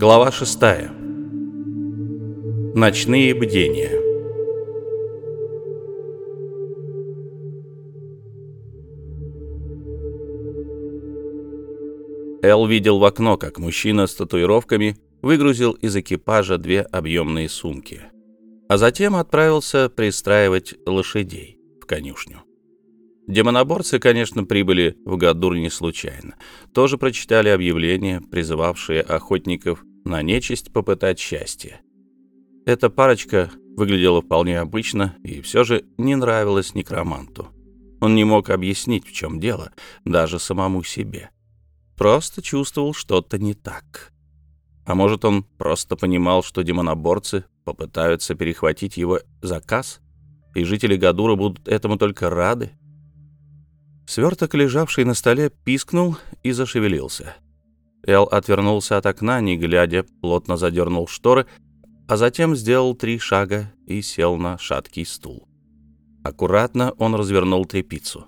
Глава 6. Ночные бдения. Эл видел в окно, как мужчина с татуировками выгрузил из экипажа две объемные сумки, а затем отправился пристраивать лошадей в конюшню. Демоноборцы, конечно, прибыли в Гадур не случайно. Тоже прочитали объявление, призывавшее охотников на нечисть попытать счастье. Эта парочка выглядела вполне обычно и все же не нравилась некроманту. Он не мог объяснить, в чем дело, даже самому себе. Просто чувствовал что-то не так. А может, он просто понимал, что демоноборцы попытаются перехватить его заказ, и жители Гадура будут этому только рады? Сверток, лежавший на столе, пискнул и зашевелился. Эл отвернулся от окна, не глядя, плотно задернул шторы, а затем сделал три шага и сел на шаткий стул. Аккуратно он развернул трепицу.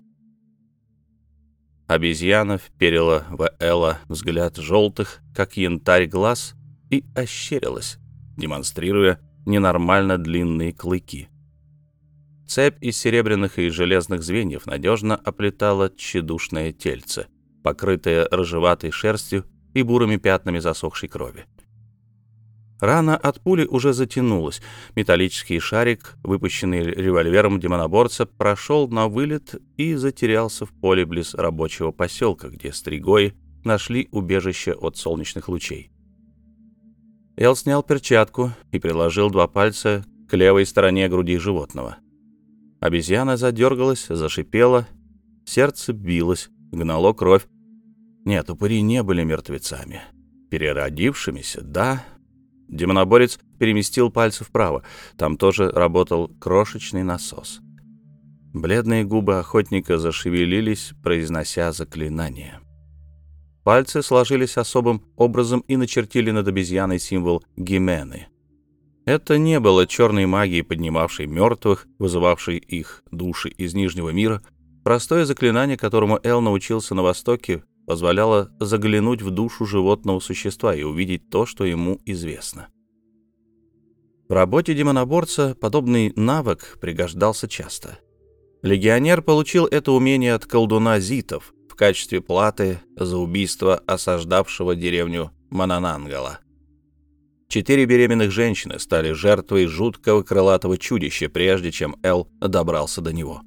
Обезьяна вперила в Элла взгляд желтых, как янтарь глаз, и ощерилась, демонстрируя ненормально длинные клыки. Цепь из серебряных и железных звеньев надежно оплетала тщедушное тельце, покрытое рыжеватой шерстью и бурыми пятнами засохшей крови. Рана от пули уже затянулась. Металлический шарик, выпущенный револьвером демоноборца, прошел на вылет и затерялся в поле близ рабочего поселка, где стригои нашли убежище от солнечных лучей. Эл снял перчатку и приложил два пальца к левой стороне груди животного — Обезьяна задергалась, зашипела, сердце билось, гнало кровь. Нет, упыри не были мертвецами. Переродившимися, да. Демоноборец переместил пальцы вправо. Там тоже работал крошечный насос. Бледные губы охотника зашевелились, произнося заклинание. Пальцы сложились особым образом и начертили над обезьяной символ Гимены — это не было черной магией, поднимавшей мертвых, вызывавшей их души из Нижнего мира. Простое заклинание, которому Эл научился на Востоке, позволяло заглянуть в душу животного существа и увидеть то, что ему известно. В работе демоноборца подобный навык пригождался часто. Легионер получил это умение от колдуна Зитов в качестве платы за убийство осаждавшего деревню Мананангала. Четыре беременных женщины стали жертвой жуткого крылатого чудища, прежде чем Эл добрался до него.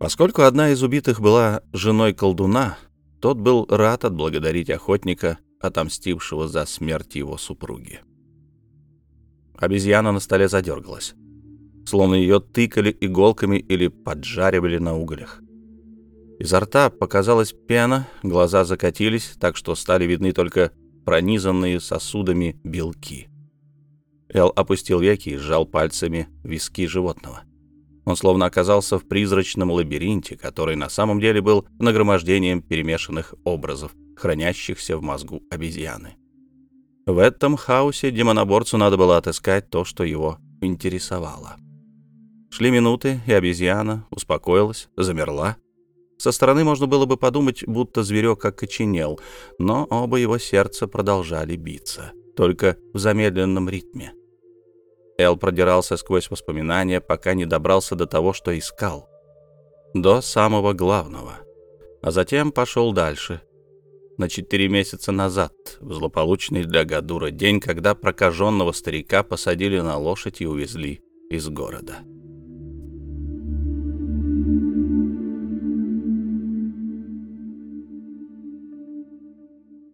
Поскольку одна из убитых была женой колдуна, тот был рад отблагодарить охотника, отомстившего за смерть его супруги. Обезьяна на столе задергалась, словно ее тыкали иголками или поджаривали на углях. Изо рта показалась пена, глаза закатились, так что стали видны только пронизанные сосудами белки. Эл опустил веки и сжал пальцами виски животного. Он словно оказался в призрачном лабиринте, который на самом деле был нагромождением перемешанных образов, хранящихся в мозгу обезьяны. В этом хаосе демоноборцу надо было отыскать то, что его интересовало. Шли минуты, и обезьяна успокоилась, замерла, со стороны можно было бы подумать, будто зверек окоченел, но оба его сердца продолжали биться, только в замедленном ритме. Эл продирался сквозь воспоминания, пока не добрался до того, что искал. До самого главного. А затем пошел дальше. На четыре месяца назад, в злополучный для Гадура день, когда прокаженного старика посадили на лошадь и увезли из города.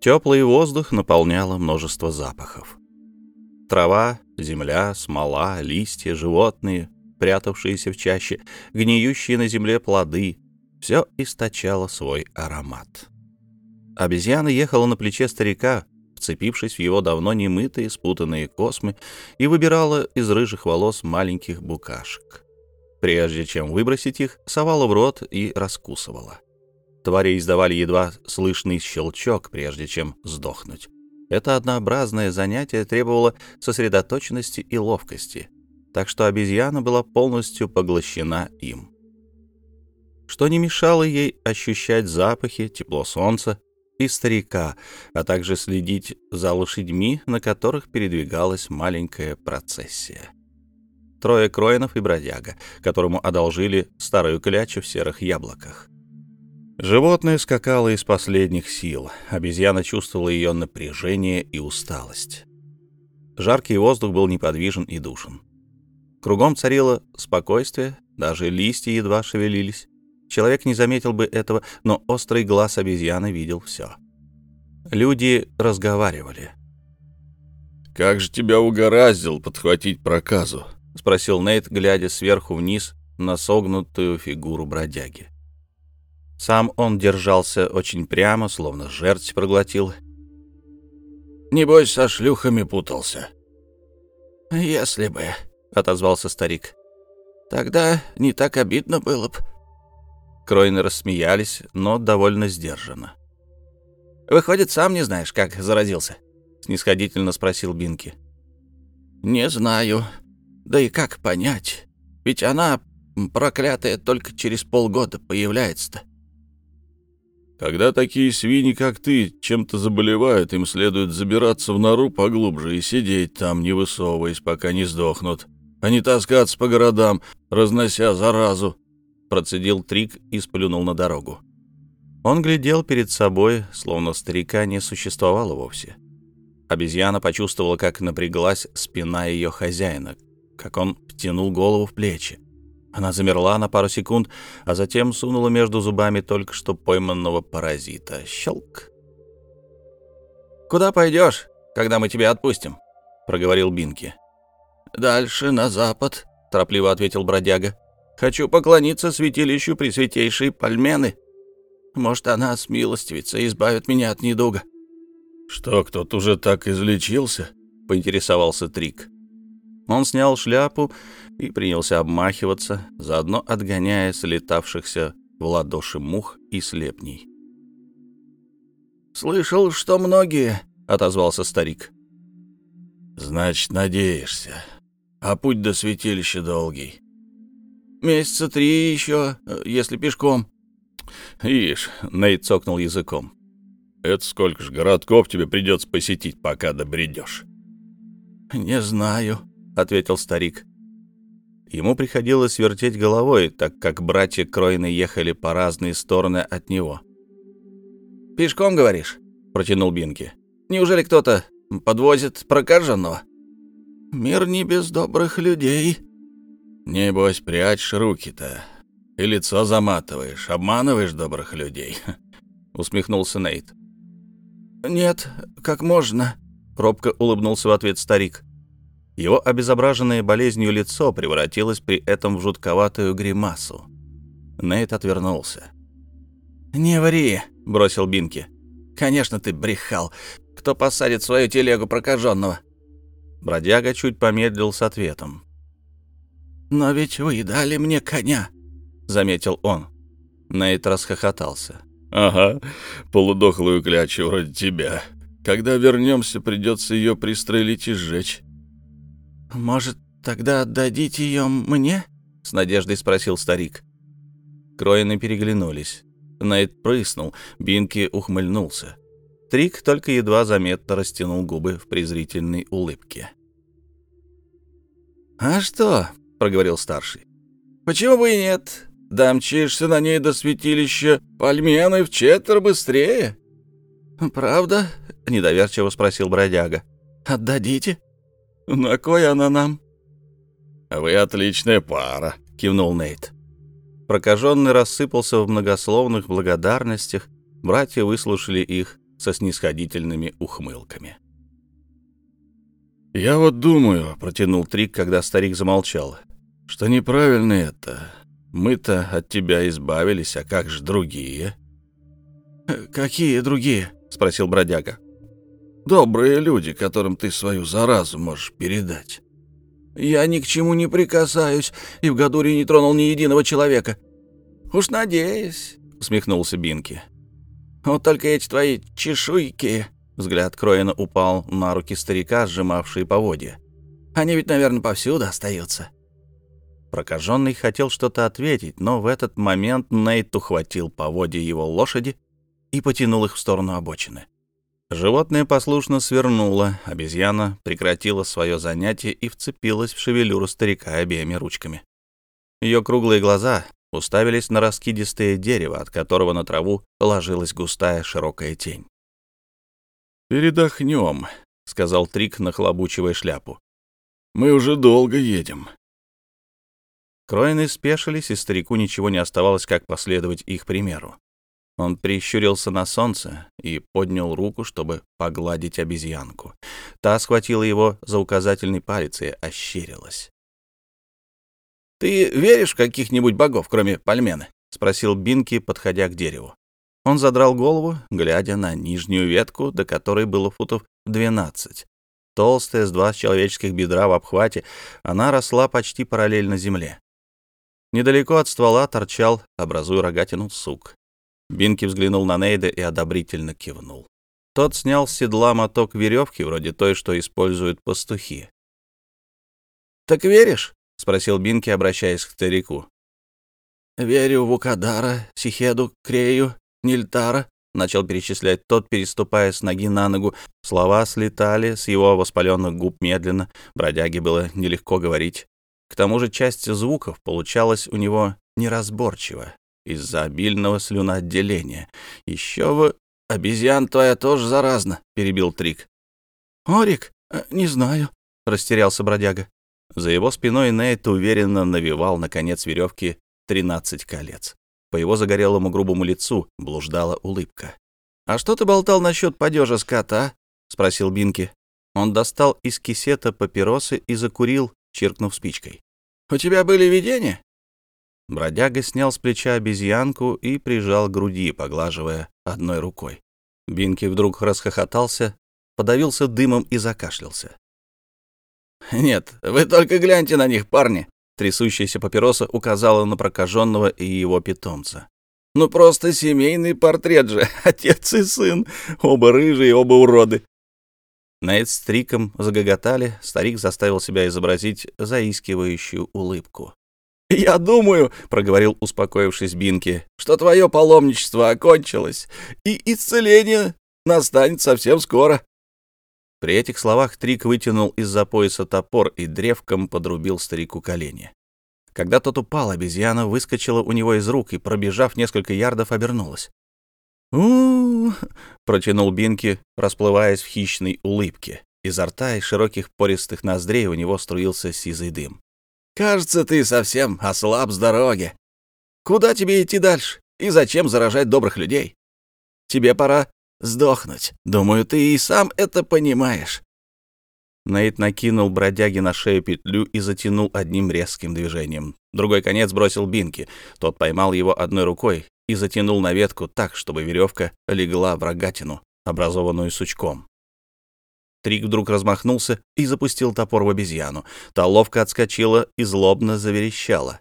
Теплый воздух наполняло множество запахов. Трава, земля, смола, листья, животные, прятавшиеся в чаще, гниющие на земле плоды — все источало свой аромат. Обезьяна ехала на плече старика, вцепившись в его давно немытые спутанные космы, и выбирала из рыжих волос маленьких букашек. Прежде чем выбросить их, совала в рот и раскусывала. Твари издавали едва слышный щелчок, прежде чем сдохнуть. Это однообразное занятие требовало сосредоточенности и ловкости, так что обезьяна была полностью поглощена им. Что не мешало ей ощущать запахи, тепло солнца и старика, а также следить за лошадьми, на которых передвигалась маленькая процессия. Трое кроинов и бродяга, которому одолжили старую клячу в серых яблоках. Животное скакало из последних сил, обезьяна чувствовала ее напряжение и усталость. Жаркий воздух был неподвижен и душен. Кругом царило спокойствие, даже листья едва шевелились. Человек не заметил бы этого, но острый глаз обезьяны видел все. Люди разговаривали. «Как же тебя угораздил подхватить проказу?» — спросил Нейт, глядя сверху вниз на согнутую фигуру бродяги. Сам он держался очень прямо, словно жерть проглотил. «Небось, со шлюхами путался». «Если бы», — отозвался старик. «Тогда не так обидно было бы». Кройны рассмеялись, но довольно сдержанно. «Выходит, сам не знаешь, как заразился?» — снисходительно спросил Бинки. «Не знаю. Да и как понять? Ведь она, проклятая, только через полгода появляется-то». Когда такие свиньи, как ты, чем-то заболевают, им следует забираться в нору поглубже и сидеть там, не высовываясь, пока не сдохнут, а не таскаться по городам, разнося заразу процедил Трик и сплюнул на дорогу. Он глядел перед собой, словно старика не существовало вовсе. Обезьяна почувствовала, как напряглась спина ее хозяина, как он втянул голову в плечи. Она замерла на пару секунд, а затем сунула между зубами только что пойманного паразита. Щелк. «Куда пойдешь, когда мы тебя отпустим?» — проговорил Бинки. «Дальше, на запад», — торопливо ответил бродяга. Хочу поклониться святилищу Пресвятейшей Пальмены. Может, она смилостивится и избавит меня от недуга». «Что, кто-то уже так излечился?» — поинтересовался Трик. Он снял шляпу и принялся обмахиваться, заодно отгоняя слетавшихся в ладоши мух и слепней. «Слышал, что многие», — отозвался старик. «Значит, надеешься. А путь до святилища долгий. Месяца три еще, если пешком. Ишь, Нейт цокнул языком. Это сколько ж городков тебе придется посетить, пока добредешь? Не знаю, ответил старик. Ему приходилось вертеть головой, так как братья Кройны ехали по разные стороны от него. «Пешком, говоришь?» — протянул Бинки. «Неужели кто-то подвозит прокаженного?» «Мир не без добрых людей», Небось, прячешь руки-то. И лицо заматываешь, обманываешь добрых людей. Усмехнулся Нейт. Нет, как можно? Робко улыбнулся в ответ старик. Его обезображенное болезнью лицо превратилось при этом в жутковатую гримасу. Нейт отвернулся. «Не ври», — бросил Бинки. «Конечно ты брехал. Кто посадит свою телегу прокаженного?» Бродяга чуть помедлил с ответом. «Но ведь вы дали мне коня», — заметил он. Нейт расхохотался. «Ага, полудохлую клячу вроде тебя. Когда вернемся, придется ее пристрелить и сжечь». «Может, тогда отдадите ее мне?» — с надеждой спросил старик. Кроины переглянулись. Нейт прыснул, Бинки ухмыльнулся. Трик только едва заметно растянул губы в презрительной улыбке. «А что, проговорил старший. «Почему бы и нет? Домчишься на ней до святилища Пальмены в четверо быстрее». «Правда?» — недоверчиво спросил бродяга. «Отдадите? На кой она нам?» «Вы отличная пара», — кивнул Нейт. Прокаженный рассыпался в многословных благодарностях, братья выслушали их со снисходительными ухмылками. «Я вот думаю», — протянул Трик, когда старик замолчал, что неправильно это. Мы-то от тебя избавились, а как же другие?» «Какие другие?» — спросил бродяга. «Добрые люди, которым ты свою заразу можешь передать». «Я ни к чему не прикасаюсь и в Гадуре не тронул ни единого человека». «Уж надеюсь», — усмехнулся Бинки. «Вот только эти твои чешуйки...» Взгляд Кроина упал на руки старика, сжимавшие поводья. «Они ведь, наверное, повсюду остаются». Прокаженный хотел что-то ответить, но в этот момент Нейт ухватил поводья его лошади и потянул их в сторону обочины. Животное послушно свернуло, обезьяна прекратила свое занятие и вцепилась в шевелюру старика обеими ручками. Ее круглые глаза уставились на раскидистое дерево, от которого на траву ложилась густая широкая тень. «Передохнем», — сказал Трик, нахлобучивая шляпу. «Мы уже долго едем». Кроины спешились, и старику ничего не оставалось, как последовать их примеру. Он прищурился на солнце и поднял руку, чтобы погладить обезьянку. Та схватила его за указательный палец и ощерилась. «Ты веришь в каких-нибудь богов, кроме Пальмены?» — спросил Бинки, подходя к дереву. Он задрал голову, глядя на нижнюю ветку, до которой было футов двенадцать. Толстая, с два человеческих бедра в обхвате, она росла почти параллельно земле. Недалеко от ствола торчал, образуя рогатину, сук. Бинки взглянул на Нейда и одобрительно кивнул. Тот снял с седла моток веревки, вроде той, что используют пастухи. «Так веришь?» — спросил Бинки, обращаясь к старику. «Верю в Укадара, Сихеду, Крею, Нильтара», — начал перечислять тот, переступая с ноги на ногу. Слова слетали с его воспаленных губ медленно, бродяге было нелегко говорить. К тому же часть звуков получалась у него неразборчиво из-за обильного слюноотделения. Еще в... «Обезьян твоя тоже заразна», — перебил Трик. «Орик? Э, не знаю», — растерялся бродяга. За его спиной Нейт уверенно навивал на конец веревки тринадцать колец. По его загорелому грубому лицу блуждала улыбка. «А что ты болтал насчет падежа скота?» — спросил Бинки. Он достал из кисета папиросы и закурил, чиркнув спичкой. «У тебя были видения?» Бродяга снял с плеча обезьянку и прижал к груди, поглаживая одной рукой. Бинки вдруг расхохотался, подавился дымом и закашлялся. «Нет, вы только гляньте на них, парни!» Трясущаяся папироса указала на прокаженного и его питомца. «Ну просто семейный портрет же, отец и сын, оба рыжие, оба уроды!» Нейт с Триком загоготали, старик заставил себя изобразить заискивающую улыбку. «Я думаю», — проговорил успокоившись Бинки, «что твое паломничество окончилось, и исцеление настанет совсем скоро». При этих словах Трик вытянул из-за пояса топор и древком подрубил старику колени. Когда тот упал, обезьяна выскочила у него из рук и, пробежав несколько ярдов, обернулась у протянул Бинки, расплываясь в хищной улыбке. Изо рта и широких пористых ноздрей у него струился сизый дым. «Кажется, ты совсем ослаб с дороги. Куда тебе идти дальше? И зачем заражать добрых людей? Тебе пора сдохнуть. Думаю, ты и сам это понимаешь». Нейт накинул бродяги на шею петлю и затянул одним резким движением. Другой конец бросил Бинки. Тот поймал его одной рукой и затянул на ветку так, чтобы веревка легла в рогатину, образованную сучком. Трик вдруг размахнулся и запустил топор в обезьяну. Та ловко отскочила и злобно заверещала.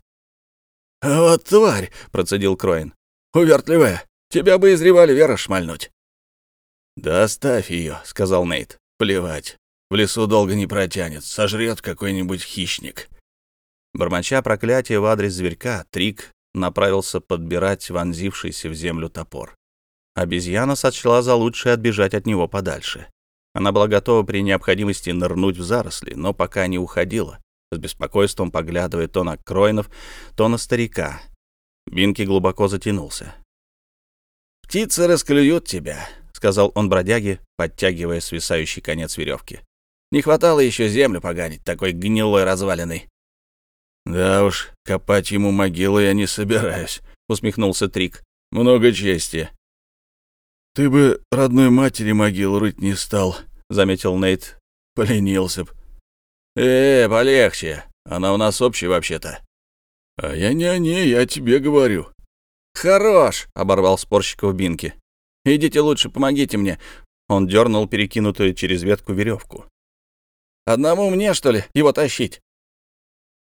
«Вот тварь!» — процедил Кроин. «Увертливая! Тебя бы из револьвера шмальнуть!» «Да ее», — сказал Нейт. «Плевать. В лесу долго не протянет. Сожрет какой-нибудь хищник». Бормоча проклятие в адрес зверька, Трик направился подбирать вонзившийся в землю топор. Обезьяна сочла за лучшее отбежать от него подальше. Она была готова при необходимости нырнуть в заросли, но пока не уходила, с беспокойством поглядывая то на Кройнов, то на старика. Бинки глубоко затянулся. «Птицы расклюют тебя», — сказал он бродяге, подтягивая свисающий конец веревки. «Не хватало еще землю поганить, такой гнилой развалиной». «Да уж, копать ему могилу я не собираюсь», — усмехнулся Трик. «Много чести». «Ты бы родной матери могилу рыть не стал», — заметил Нейт. «Поленился б». «Э, полегче. Она у нас общая вообще-то». «А я не о ней, я тебе говорю». «Хорош», — оборвал спорщиков Бинки. «Идите лучше, помогите мне». Он дернул перекинутую через ветку веревку. «Одному мне, что ли, его тащить?»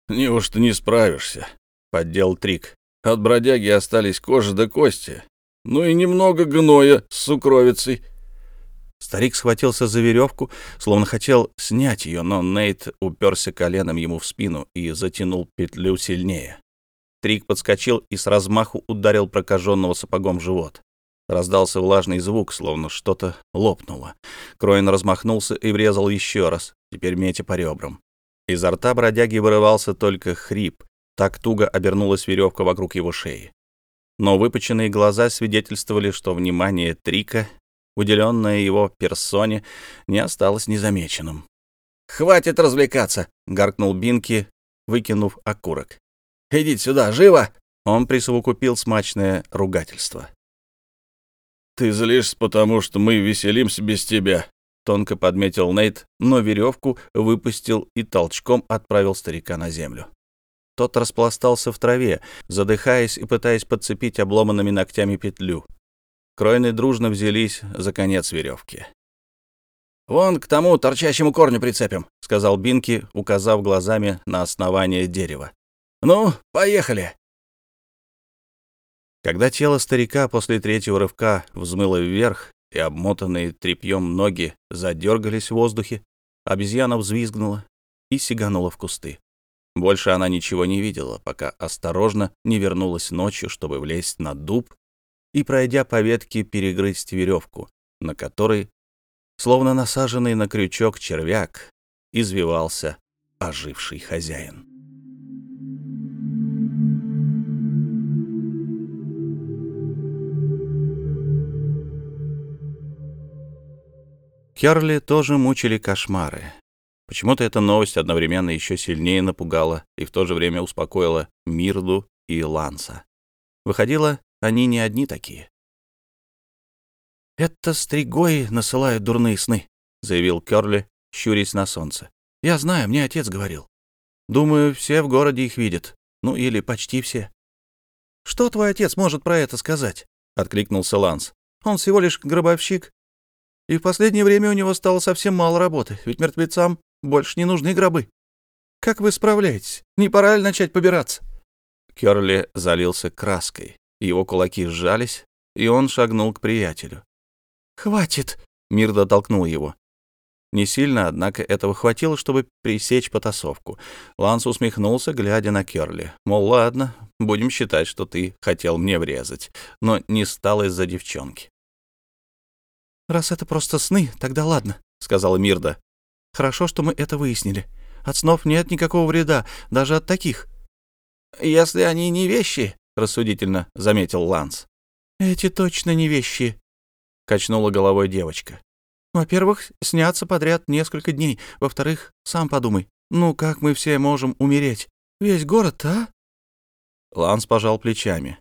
«Неужто не справишься?» — поддел Трик. «От бродяги остались кожа да кости ну и немного гноя с сукровицей. Старик схватился за веревку, словно хотел снять ее, но Нейт уперся коленом ему в спину и затянул петлю сильнее. Трик подскочил и с размаху ударил прокаженного сапогом в живот. Раздался влажный звук, словно что-то лопнуло. Кроин размахнулся и врезал еще раз, теперь метя по ребрам. Изо рта бродяги вырывался только хрип, так туго обернулась веревка вокруг его шеи. Но выпученные глаза свидетельствовали, что внимание Трика, уделенное его персоне, не осталось незамеченным. «Хватит развлекаться!» — гаркнул Бинки, выкинув окурок. «Идите сюда, живо!» Он присовокупил смачное ругательство. «Ты злишься, потому что мы веселимся без тебя», — тонко подметил Нейт, но веревку выпустил и толчком отправил старика на землю. Тот распластался в траве, задыхаясь и пытаясь подцепить обломанными ногтями петлю. Кройны дружно взялись за конец веревки. «Вон к тому торчащему корню прицепим», — сказал Бинки, указав глазами на основание дерева. «Ну, поехали!» Когда тело старика после третьего рывка взмыло вверх, и обмотанные тряпьем ноги задергались в воздухе, обезьяна взвизгнула и сиганула в кусты. Больше она ничего не видела, пока осторожно не вернулась ночью, чтобы влезть на дуб и, пройдя по ветке, перегрызть веревку, на которой, словно насаженный на крючок червяк, извивался оживший хозяин. Керли тоже мучили кошмары. Почему-то эта новость одновременно еще сильнее напугала и в то же время успокоила Мирду и Ланса. Выходило, они не одни такие. «Это стригои насылают дурные сны», — заявил Керли, щурясь на солнце. «Я знаю, мне отец говорил. Думаю, все в городе их видят. Ну, или почти все». «Что твой отец может про это сказать?» — откликнулся Ланс. «Он всего лишь гробовщик и в последнее время у него стало совсем мало работы, ведь мертвецам больше не нужны гробы. Как вы справляетесь? Не пора ли начать побираться?» Керли залился краской. Его кулаки сжались, и он шагнул к приятелю. «Хватит!» — Мирда толкнул его. Не сильно, однако, этого хватило, чтобы пресечь потасовку. Ланс усмехнулся, глядя на Керли. Мол, ладно, будем считать, что ты хотел мне врезать, но не стал из-за девчонки. «Раз это просто сны, тогда ладно», — сказала Мирда. «Хорошо, что мы это выяснили. От снов нет никакого вреда, даже от таких». «Если они не вещи», — рассудительно заметил Ланс. «Эти точно не вещи», — качнула головой девочка. «Во-первых, снятся подряд несколько дней. Во-вторых, сам подумай, ну как мы все можем умереть? Весь город, а?» Ланс пожал плечами.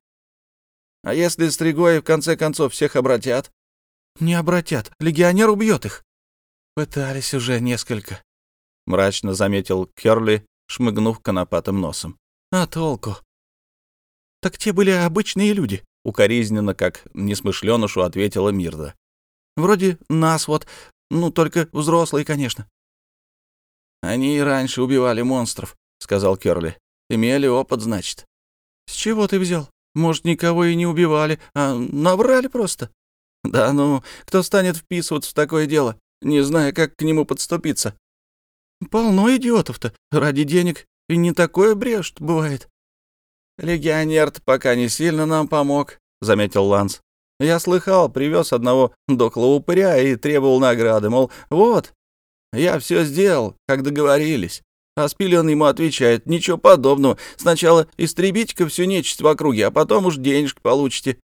«А если Стригои в конце концов всех обратят?» «Не обратят. Легионер убьет их». «Пытались уже несколько», — мрачно заметил Керли, шмыгнув конопатым носом. «А толку?» «Так те были обычные люди», — укоризненно, как несмышленышу ответила Мирда. «Вроде нас вот, ну, только взрослые, конечно». «Они и раньше убивали монстров», — сказал Керли. «Имели опыт, значит». «С чего ты взял? Может, никого и не убивали, а наврали просто?» Да ну, кто станет вписываться в такое дело, не зная, как к нему подступиться? Полно идиотов-то. Ради денег и не такое брешт бывает. Легионер-то пока не сильно нам помог, заметил Ланс. Я слыхал, привез одного доклого упыря и требовал награды, мол, вот, я все сделал, как договорились. А Спилен ему отвечает, ничего подобного. Сначала истребите-ка всю нечисть в округе, а потом уж денежки получите.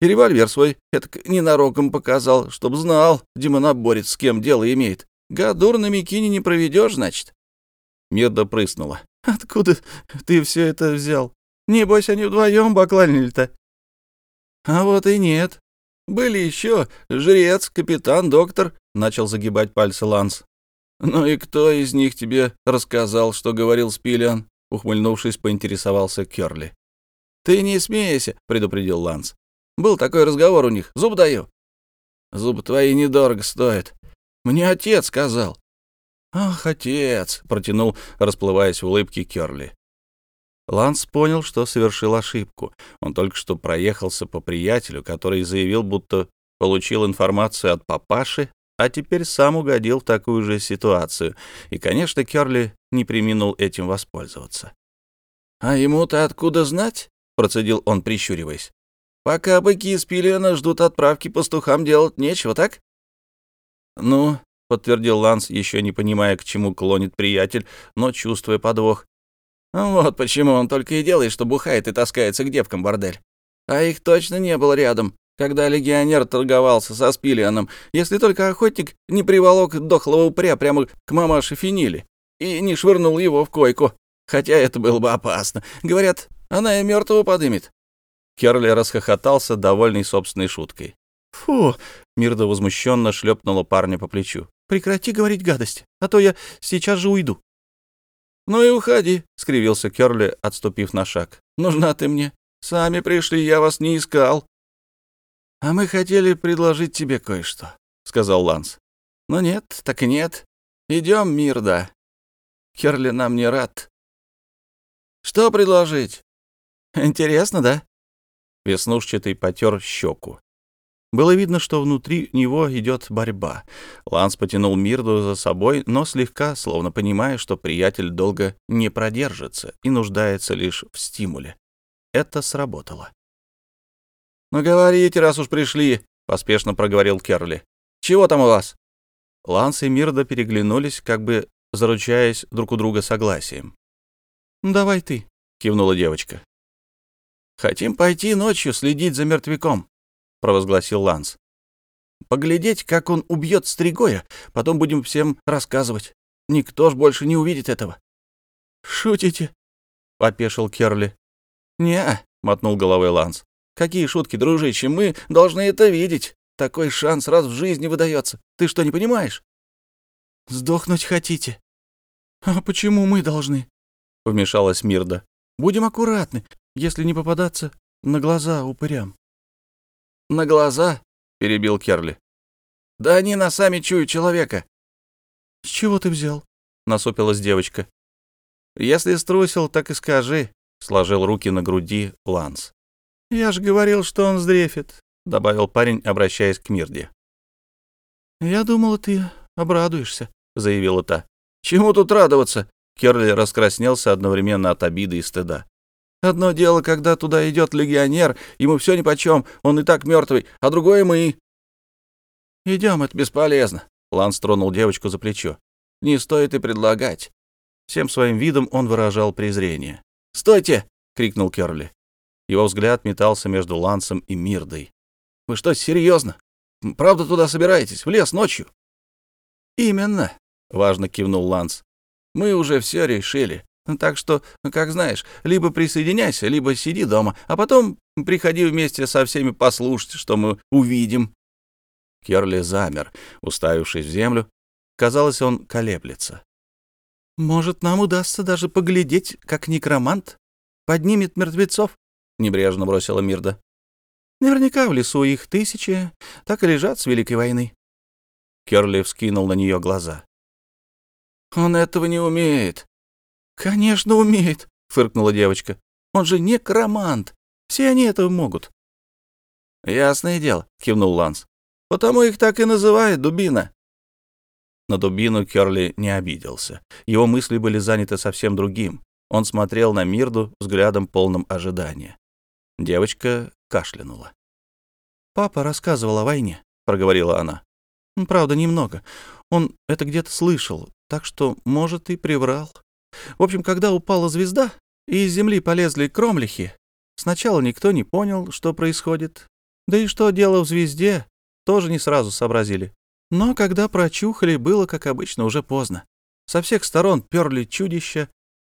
И револьвер свой это ненароком показал, чтоб знал, демоноборец с кем дело имеет. Гадур на Микине не проведешь, значит?» Мирда прыснула. «Откуда ты все это взял? Небось, они вдвоем бакланили-то?» «А вот и нет. Были еще жрец, капитан, доктор», — начал загибать пальцы Ланс. «Ну и кто из них тебе рассказал, что говорил Спилиан?» Ухмыльнувшись, поинтересовался Керли. «Ты не смейся», — предупредил Ланс. Был такой разговор у них. Зуб даю. Зубы твои недорого стоят. Мне отец сказал. Ах, отец, протянул, расплываясь в улыбке Кёрли. Ланс понял, что совершил ошибку. Он только что проехался по приятелю, который заявил, будто получил информацию от папаши, а теперь сам угодил в такую же ситуацию. И, конечно, Кёрли не приминул этим воспользоваться. «А ему-то откуда знать?» — процедил он, прищуриваясь. Пока быки из Пилиана ждут отправки, пастухам делать нечего, так? Ну, подтвердил Ланс, еще не понимая, к чему клонит приятель, но чувствуя подвох. Вот почему он только и делает, что бухает и таскается к девкам бордель. А их точно не было рядом, когда легионер торговался со Спилианом, если только охотник не приволок дохлого упря прямо к мамаше Финили и не швырнул его в койку. Хотя это было бы опасно. Говорят, она и мертвого подымет. Керли расхохотался, довольный собственной шуткой. «Фу!» — Мирда возмущенно шлепнула парня по плечу. «Прекрати говорить гадость, а то я сейчас же уйду». «Ну и уходи», — скривился Керли, отступив на шаг. «Нужна ты мне. Сами пришли, я вас не искал». «А мы хотели предложить тебе кое-что», — сказал Ланс. «Но нет, так и нет. Идем, Мирда. Керли нам не рад». «Что предложить?» «Интересно, да?» Веснушчатый потер щеку. Было видно, что внутри него идет борьба. Ланс потянул Мирду за собой, но слегка, словно понимая, что приятель долго не продержится и нуждается лишь в стимуле. Это сработало. «Ну говорите, раз уж пришли», — поспешно проговорил Керли. «Чего там у вас?» Ланс и Мирда переглянулись, как бы заручаясь друг у друга согласием. «Давай ты», — кивнула девочка. «Хотим пойти ночью следить за мертвяком», — провозгласил Ланс. «Поглядеть, как он убьет Стригоя, потом будем всем рассказывать. Никто ж больше не увидит этого». «Шутите?» — опешил Керли. «Не-а», мотнул головой Ланс. «Какие шутки, дружище, мы должны это видеть. Такой шанс раз в жизни выдается. Ты что, не понимаешь?» «Сдохнуть хотите?» «А почему мы должны?» — вмешалась Мирда. «Будем аккуратны если не попадаться на глаза упырям. «На глаза?» — перебил Керли. «Да они носами чуют человека». «С чего ты взял?» — насупилась девочка. «Если струсил, так и скажи», — сложил руки на груди Ланс. «Я же говорил, что он сдрефит», — добавил парень, обращаясь к Мирде. «Я думала, ты обрадуешься», — заявила та. «Чему тут радоваться?» Керли раскраснелся одновременно от обиды и стыда. Одно дело, когда туда идет легионер, ему все нипочем, он и так мертвый, а другое мы. Идем, это бесполезно. Ланс тронул девочку за плечо. Не стоит и предлагать. Всем своим видом он выражал презрение. «Стойте!» — крикнул Керли. Его взгляд метался между Лансом и Мирдой. «Вы что, серьезно? Правда туда собираетесь? В лес ночью?» «Именно», — важно кивнул Ланс. «Мы уже все решили. Так что, как знаешь, либо присоединяйся, либо сиди дома, а потом приходи вместе со всеми послушать, что мы увидим». Керли замер, уставившись в землю. Казалось, он колеблется. «Может, нам удастся даже поглядеть, как некромант поднимет мертвецов?» — небрежно бросила Мирда. «Наверняка в лесу их тысячи, так и лежат с Великой войны». Керли вскинул на нее глаза. «Он этого не умеет», «Конечно умеет», — фыркнула девочка. «Он же некромант. Все они это могут». «Ясное дело», — кивнул Ланс. «Потому их так и называют дубина». На дубину Керли не обиделся. Его мысли были заняты совсем другим. Он смотрел на Мирду взглядом полным ожидания. Девочка кашлянула. «Папа рассказывал о войне», — проговорила она. «Правда, немного. Он это где-то слышал, так что, может, и приврал». В общем, когда упала звезда, и из земли полезли кромлихи, сначала никто не понял, что происходит. Да и что дело в звезде, тоже не сразу сообразили. Но когда прочухали, было, как обычно, уже поздно. Со всех сторон перли чудища.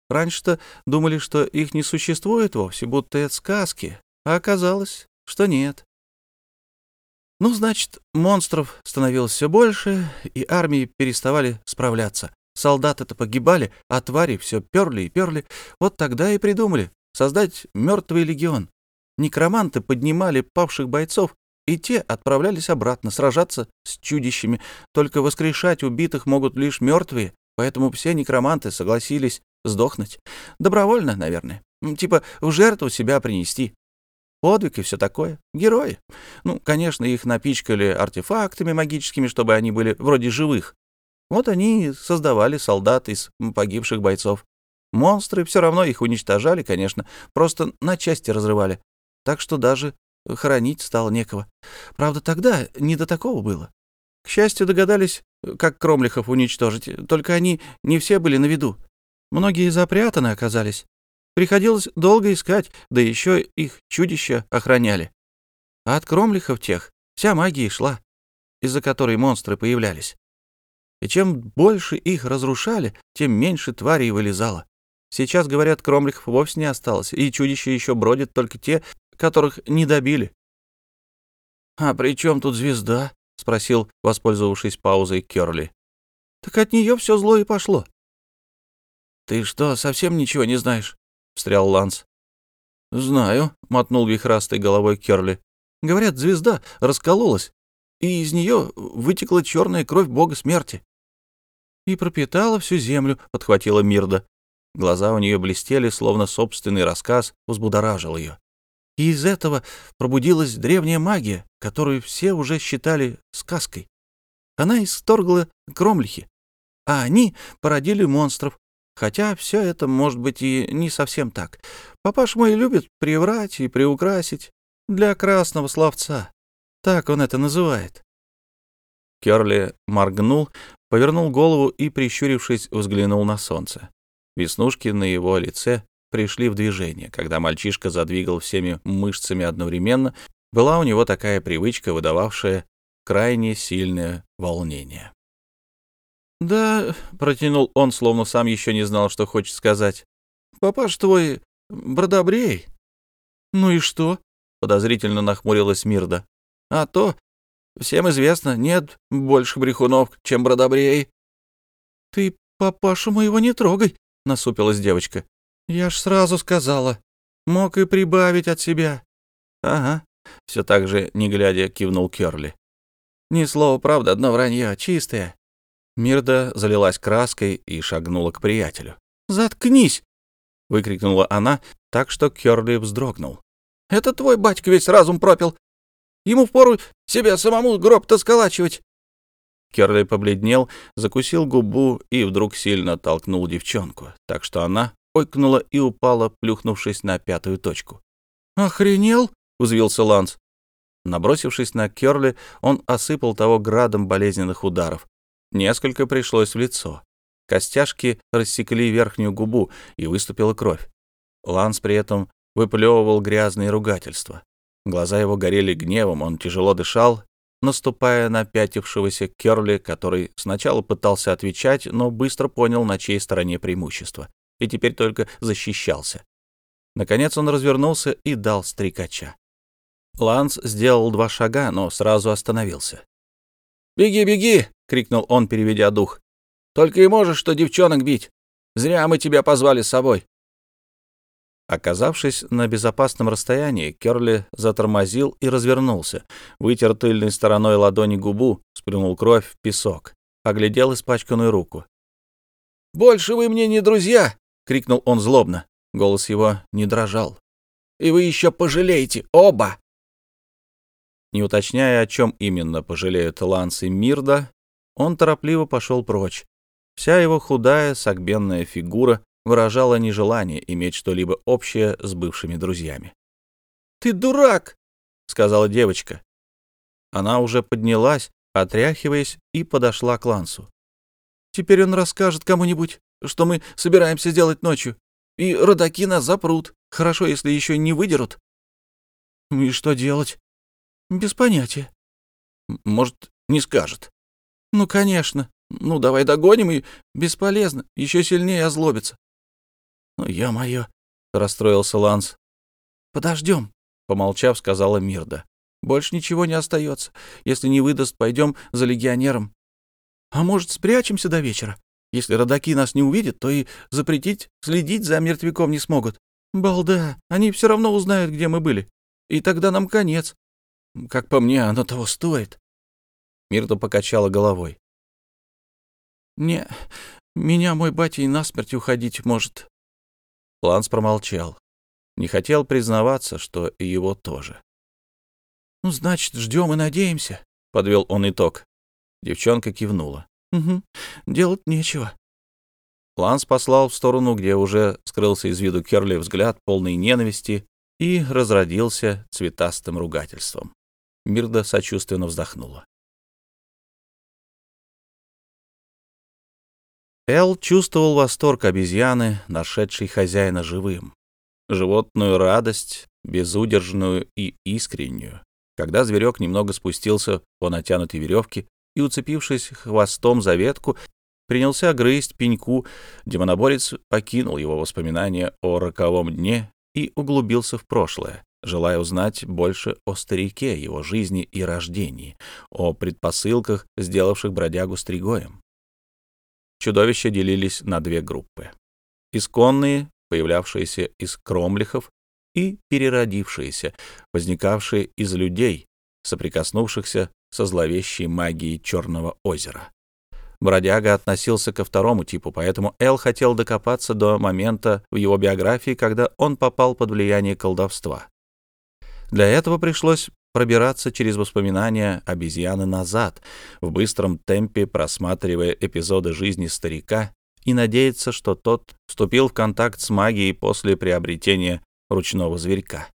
Раньше-то думали, что их не существует вовсе, будто это сказки, а оказалось, что нет. Ну, значит, монстров становилось все больше, и армии переставали справляться. Солдаты-то погибали, а твари все перли и перли. Вот тогда и придумали создать мертвый легион. Некроманты поднимали павших бойцов, и те отправлялись обратно сражаться с чудищами. Только воскрешать убитых могут лишь мертвые, поэтому все некроманты согласились сдохнуть. Добровольно, наверное. Типа в жертву себя принести. Подвиг и все такое. Герои. Ну, конечно, их напичкали артефактами магическими, чтобы они были вроде живых. Вот они создавали солдат из погибших бойцов. Монстры все равно их уничтожали, конечно, просто на части разрывали. Так что даже хоронить стало некого. Правда, тогда не до такого было. К счастью, догадались, как Кромлихов уничтожить, только они не все были на виду. Многие запрятаны оказались. Приходилось долго искать, да еще их чудища охраняли. А от Кромлихов тех вся магия шла, из-за которой монстры появлялись. И чем больше их разрушали, тем меньше тварей вылезало. Сейчас, говорят, Кромлихов вовсе не осталось, и чудища еще бродят только те, которых не добили. «А при чем тут звезда?» — спросил, воспользовавшись паузой Керли. «Так от нее все зло и пошло». «Ты что, совсем ничего не знаешь?» — встрял Ланс. «Знаю», — мотнул вихрастой головой Керли. «Говорят, звезда раскололась, и из нее вытекла черная кровь бога смерти». «И пропитала всю землю», — подхватила Мирда. Глаза у нее блестели, словно собственный рассказ взбудоражил ее. И из этого пробудилась древняя магия, которую все уже считали сказкой. Она исторгла кромлихи, а они породили монстров. Хотя все это, может быть, и не совсем так. Папаш мой любит приврать и приукрасить для красного словца. Так он это называет. Керли моргнул, повернул голову и, прищурившись, взглянул на солнце. Веснушки на его лице пришли в движение. Когда мальчишка задвигал всеми мышцами одновременно, была у него такая привычка, выдававшая крайне сильное волнение. «Да», — протянул он, словно сам еще не знал, что хочет сказать. «Папаш твой бродобрей». «Ну и что?» — подозрительно нахмурилась Мирда. «А то, всем известно, нет больше брехунов, чем бродобрей». «Ты папашу моего не трогай», — насупилась девочка. «Я ж сразу сказала. Мог и прибавить от себя». «Ага», — все так же, не глядя, кивнул Керли. «Ни слова правда, одно вранье, чистое». Мирда залилась краской и шагнула к приятелю. «Заткнись!» — выкрикнула она, так что Керли вздрогнул. «Это твой батька весь разум пропил. Ему впору себе самому гроб-то сколачивать. Керли побледнел, закусил губу и вдруг сильно толкнул девчонку, так что она ойкнула и упала, плюхнувшись на пятую точку. «Охренел?» — узвился Ланс. Набросившись на Керли, он осыпал того градом болезненных ударов. Несколько пришлось в лицо. Костяшки рассекли верхнюю губу, и выступила кровь. Ланс при этом выплевывал грязные ругательства. Глаза его горели гневом, он тяжело дышал наступая на пятившегося Керли, который сначала пытался отвечать, но быстро понял, на чьей стороне преимущество, и теперь только защищался. Наконец он развернулся и дал стрекача. Ланс сделал два шага, но сразу остановился. «Беги, беги!» — крикнул он, переведя дух. «Только и можешь что девчонок бить. Зря мы тебя позвали с собой». Оказавшись на безопасном расстоянии, Керли затормозил и развернулся, вытер тыльной стороной ладони губу, сплюнул кровь в песок, оглядел испачканную руку. «Больше вы мне не друзья!» — крикнул он злобно. Голос его не дрожал. «И вы еще пожалеете, оба!» Не уточняя, о чем именно пожалеют Ланс и Мирда, он торопливо пошел прочь. Вся его худая, согбенная фигура выражала нежелание иметь что-либо общее с бывшими друзьями. «Ты дурак!» — сказала девочка. Она уже поднялась, отряхиваясь, и подошла к Лансу. «Теперь он расскажет кому-нибудь, что мы собираемся сделать ночью, и родаки нас запрут. Хорошо, если еще не выдерут». «И что делать?» «Без понятия». «Может, не скажет?» «Ну, конечно. Ну, давай догоним, и бесполезно. Еще сильнее озлобится. «Ну, ё-моё!» — расстроился Ланс. «Подождем», — помолчав, сказала Мирда. «Больше ничего не остается. Если не выдаст, пойдем за легионером. А может, спрячемся до вечера? Если родаки нас не увидят, то и запретить следить за мертвяком не смогут. Балда, они все равно узнают, где мы были. И тогда нам конец. Как по мне, оно того стоит». Мирда покачала головой. «Не, меня мой батя и насмерть уходить может. Ланс промолчал. Не хотел признаваться, что и его тоже. «Ну, значит, ждем и надеемся», — подвел он итог. Девчонка кивнула. «Угу, делать нечего». Ланс послал в сторону, где уже скрылся из виду Керли взгляд, полный ненависти и разродился цветастым ругательством. Мирда сочувственно вздохнула. Эл чувствовал восторг обезьяны, нашедшей хозяина живым, животную радость, безудержную и искреннюю, когда зверек немного спустился по натянутой веревке и, уцепившись хвостом за ветку, принялся грызть пеньку, демоноборец покинул его воспоминания о роковом дне и углубился в прошлое, желая узнать больше о старике, его жизни и рождении, о предпосылках, сделавших бродягу стригоем. Чудовища делились на две группы. Исконные, появлявшиеся из кромлихов, и переродившиеся, возникавшие из людей, соприкоснувшихся со зловещей магией Черного озера. Бродяга относился ко второму типу, поэтому Эл хотел докопаться до момента в его биографии, когда он попал под влияние колдовства. Для этого пришлось пробираться через воспоминания обезьяны назад, в быстром темпе просматривая эпизоды жизни старика и надеяться, что тот вступил в контакт с магией после приобретения ручного зверька.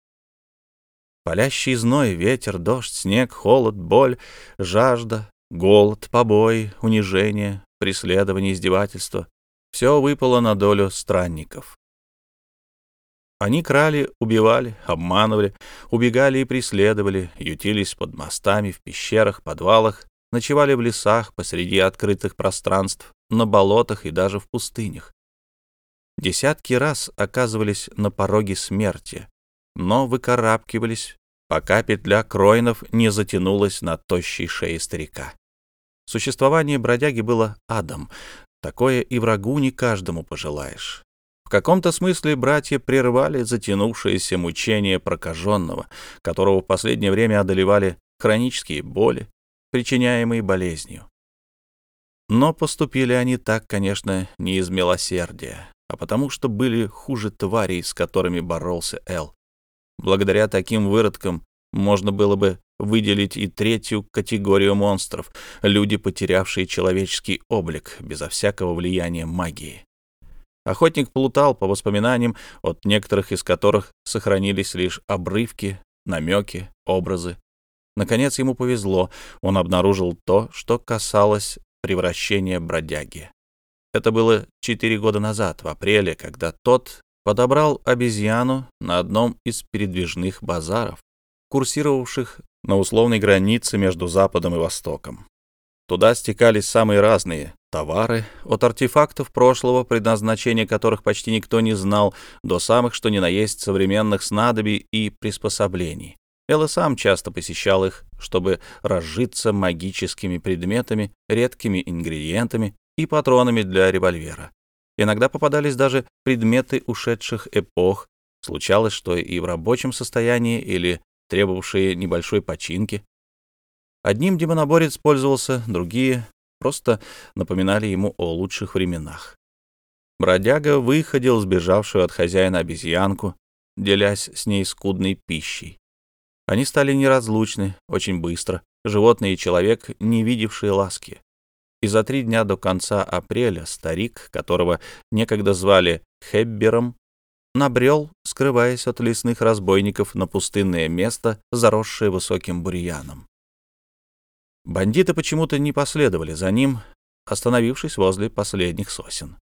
Палящий зной, ветер, дождь, снег, холод, боль, жажда, голод, побои, унижение, преследование, издевательство — все выпало на долю странников. Они крали, убивали, обманывали, убегали и преследовали, ютились под мостами, в пещерах, подвалах, ночевали в лесах, посреди открытых пространств, на болотах и даже в пустынях. Десятки раз оказывались на пороге смерти, но выкарабкивались, пока петля кроинов не затянулась на тощей шее старика. Существование бродяги было адом, такое и врагу не каждому пожелаешь. В каком-то смысле братья прервали затянувшееся мучение прокаженного, которого в последнее время одолевали хронические боли, причиняемые болезнью. Но поступили они так, конечно, не из милосердия, а потому что были хуже тварей, с которыми боролся Эл. Благодаря таким выродкам можно было бы выделить и третью категорию монстров — люди, потерявшие человеческий облик безо всякого влияния магии. Охотник плутал по воспоминаниям, от некоторых из которых сохранились лишь обрывки, намеки, образы. Наконец ему повезло, он обнаружил то, что касалось превращения бродяги. Это было четыре года назад, в апреле, когда тот подобрал обезьяну на одном из передвижных базаров, курсировавших на условной границе между Западом и Востоком. Туда стекались самые разные товары, от артефактов прошлого, предназначения которых почти никто не знал, до самых, что ни на есть, современных снадобий и приспособлений. Элла сам часто посещал их, чтобы разжиться магическими предметами, редкими ингредиентами и патронами для револьвера. Иногда попадались даже предметы ушедших эпох. Случалось, что и в рабочем состоянии или требовавшие небольшой починки. Одним демоноборец пользовался, другие просто напоминали ему о лучших временах. Бродяга выходил сбежавшую от хозяина обезьянку, делясь с ней скудной пищей. Они стали неразлучны очень быстро, животное и человек, не видевшие ласки и за три дня до конца апреля старик, которого некогда звали Хеббером, набрел, скрываясь от лесных разбойников, на пустынное место, заросшее высоким бурьяном. Бандиты почему-то не последовали за ним, остановившись возле последних сосен.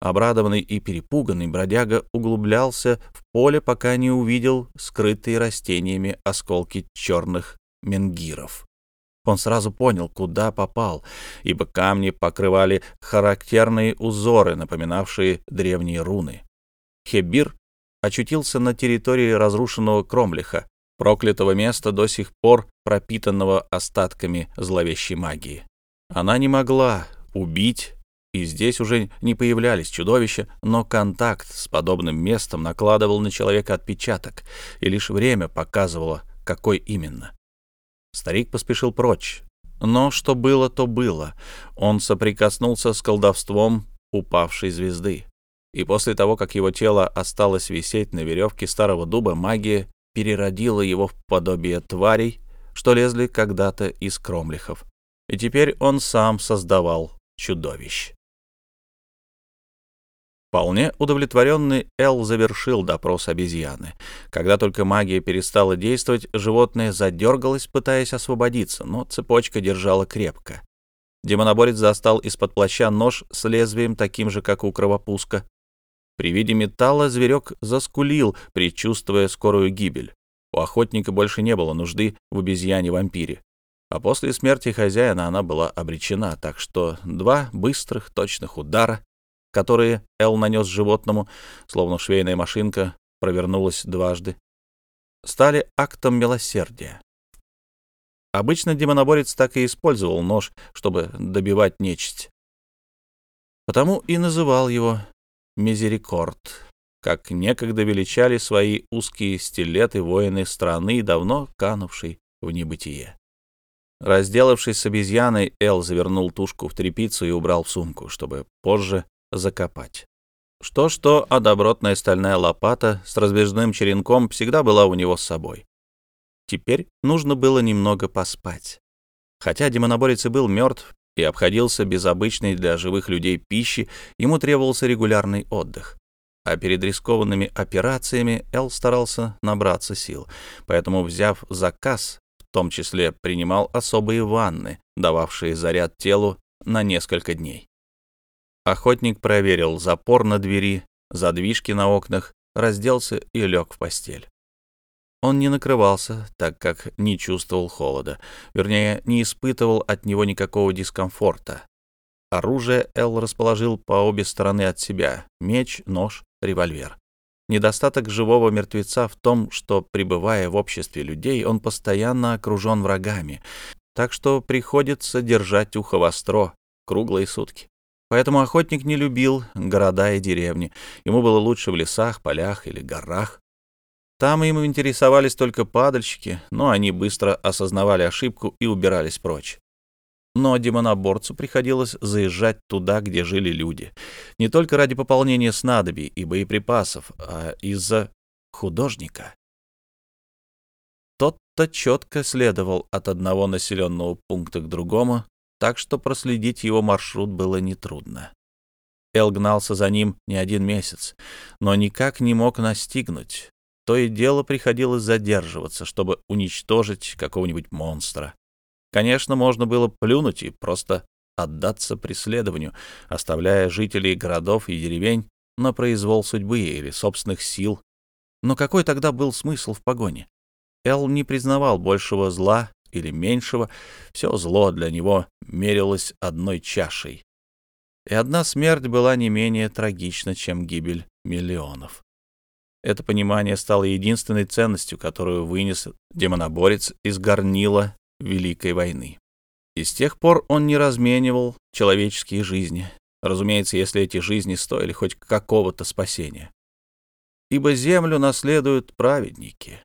Обрадованный и перепуганный бродяга углублялся в поле, пока не увидел скрытые растениями осколки черных менгиров. Он сразу понял, куда попал, ибо камни покрывали характерные узоры, напоминавшие древние руны. Хебир очутился на территории разрушенного Кромлиха, проклятого места, до сих пор пропитанного остатками зловещей магии. Она не могла убить, и здесь уже не появлялись чудовища, но контакт с подобным местом накладывал на человека отпечаток, и лишь время показывало, какой именно. Старик поспешил прочь. Но что было, то было. Он соприкоснулся с колдовством упавшей звезды. И после того, как его тело осталось висеть на веревке старого дуба, магия переродила его в подобие тварей, что лезли когда-то из кромлихов. И теперь он сам создавал чудовищ. Вполне удовлетворенный Эл завершил допрос обезьяны. Когда только магия перестала действовать, животное задергалось, пытаясь освободиться, но цепочка держала крепко. Демоноборец застал из-под плаща нож с лезвием, таким же, как у кровопуска. При виде металла зверек заскулил, предчувствуя скорую гибель. У охотника больше не было нужды в обезьяне-вампире. А после смерти хозяина она была обречена, так что два быстрых, точных удара которые Эл нанес животному, словно швейная машинка провернулась дважды, стали актом милосердия. Обычно демоноборец так и использовал нож, чтобы добивать нечисть. Потому и называл его Мизерикорд, как некогда величали свои узкие стилеты воины страны, давно канувшей в небытие. Разделавшись с обезьяной, Эл завернул тушку в тряпицу и убрал в сумку, чтобы позже закопать. Что-что, а добротная стальная лопата с раздвижным черенком всегда была у него с собой. Теперь нужно было немного поспать. Хотя демоноборец и был мертв и обходился без обычной для живых людей пищи, ему требовался регулярный отдых. А перед рискованными операциями Эл старался набраться сил, поэтому, взяв заказ, в том числе принимал особые ванны, дававшие заряд телу на несколько дней. Охотник проверил запор на двери, задвижки на окнах, разделся и лег в постель. Он не накрывался, так как не чувствовал холода, вернее, не испытывал от него никакого дискомфорта. Оружие Эл расположил по обе стороны от себя — меч, нож, револьвер. Недостаток живого мертвеца в том, что, пребывая в обществе людей, он постоянно окружен врагами, так что приходится держать ухо востро круглые сутки. Поэтому охотник не любил города и деревни. Ему было лучше в лесах, полях или горах. Там им интересовались только падальщики, но они быстро осознавали ошибку и убирались прочь. Но демоноборцу приходилось заезжать туда, где жили люди. Не только ради пополнения снадобий и боеприпасов, а из-за художника. Тот-то четко следовал от одного населенного пункта к другому, так что проследить его маршрут было нетрудно. Эл гнался за ним не один месяц, но никак не мог настигнуть. То и дело приходилось задерживаться, чтобы уничтожить какого-нибудь монстра. Конечно, можно было плюнуть и просто отдаться преследованию, оставляя жителей городов и деревень на произвол судьбы или собственных сил. Но какой тогда был смысл в погоне? Эл не признавал большего зла или меньшего, все зло для него мерилось одной чашей. И одна смерть была не менее трагична, чем гибель миллионов. Это понимание стало единственной ценностью, которую вынес демоноборец из горнила Великой войны. И с тех пор он не разменивал человеческие жизни, разумеется, если эти жизни стоили хоть какого-то спасения. Ибо землю наследуют праведники,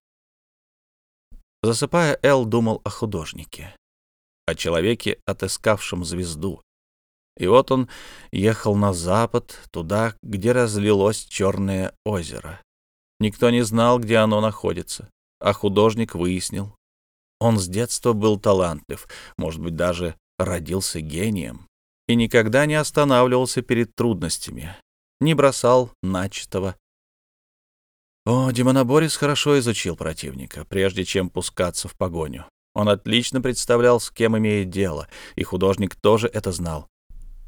Засыпая, Эл думал о художнике, о человеке, отыскавшем звезду. И вот он ехал на запад, туда, где разлилось Черное озеро. Никто не знал, где оно находится, а художник выяснил. Он с детства был талантлив, может быть, даже родился гением, и никогда не останавливался перед трудностями, не бросал начатого, о, демоноборец хорошо изучил противника, прежде чем пускаться в погоню. Он отлично представлял, с кем имеет дело, и художник тоже это знал.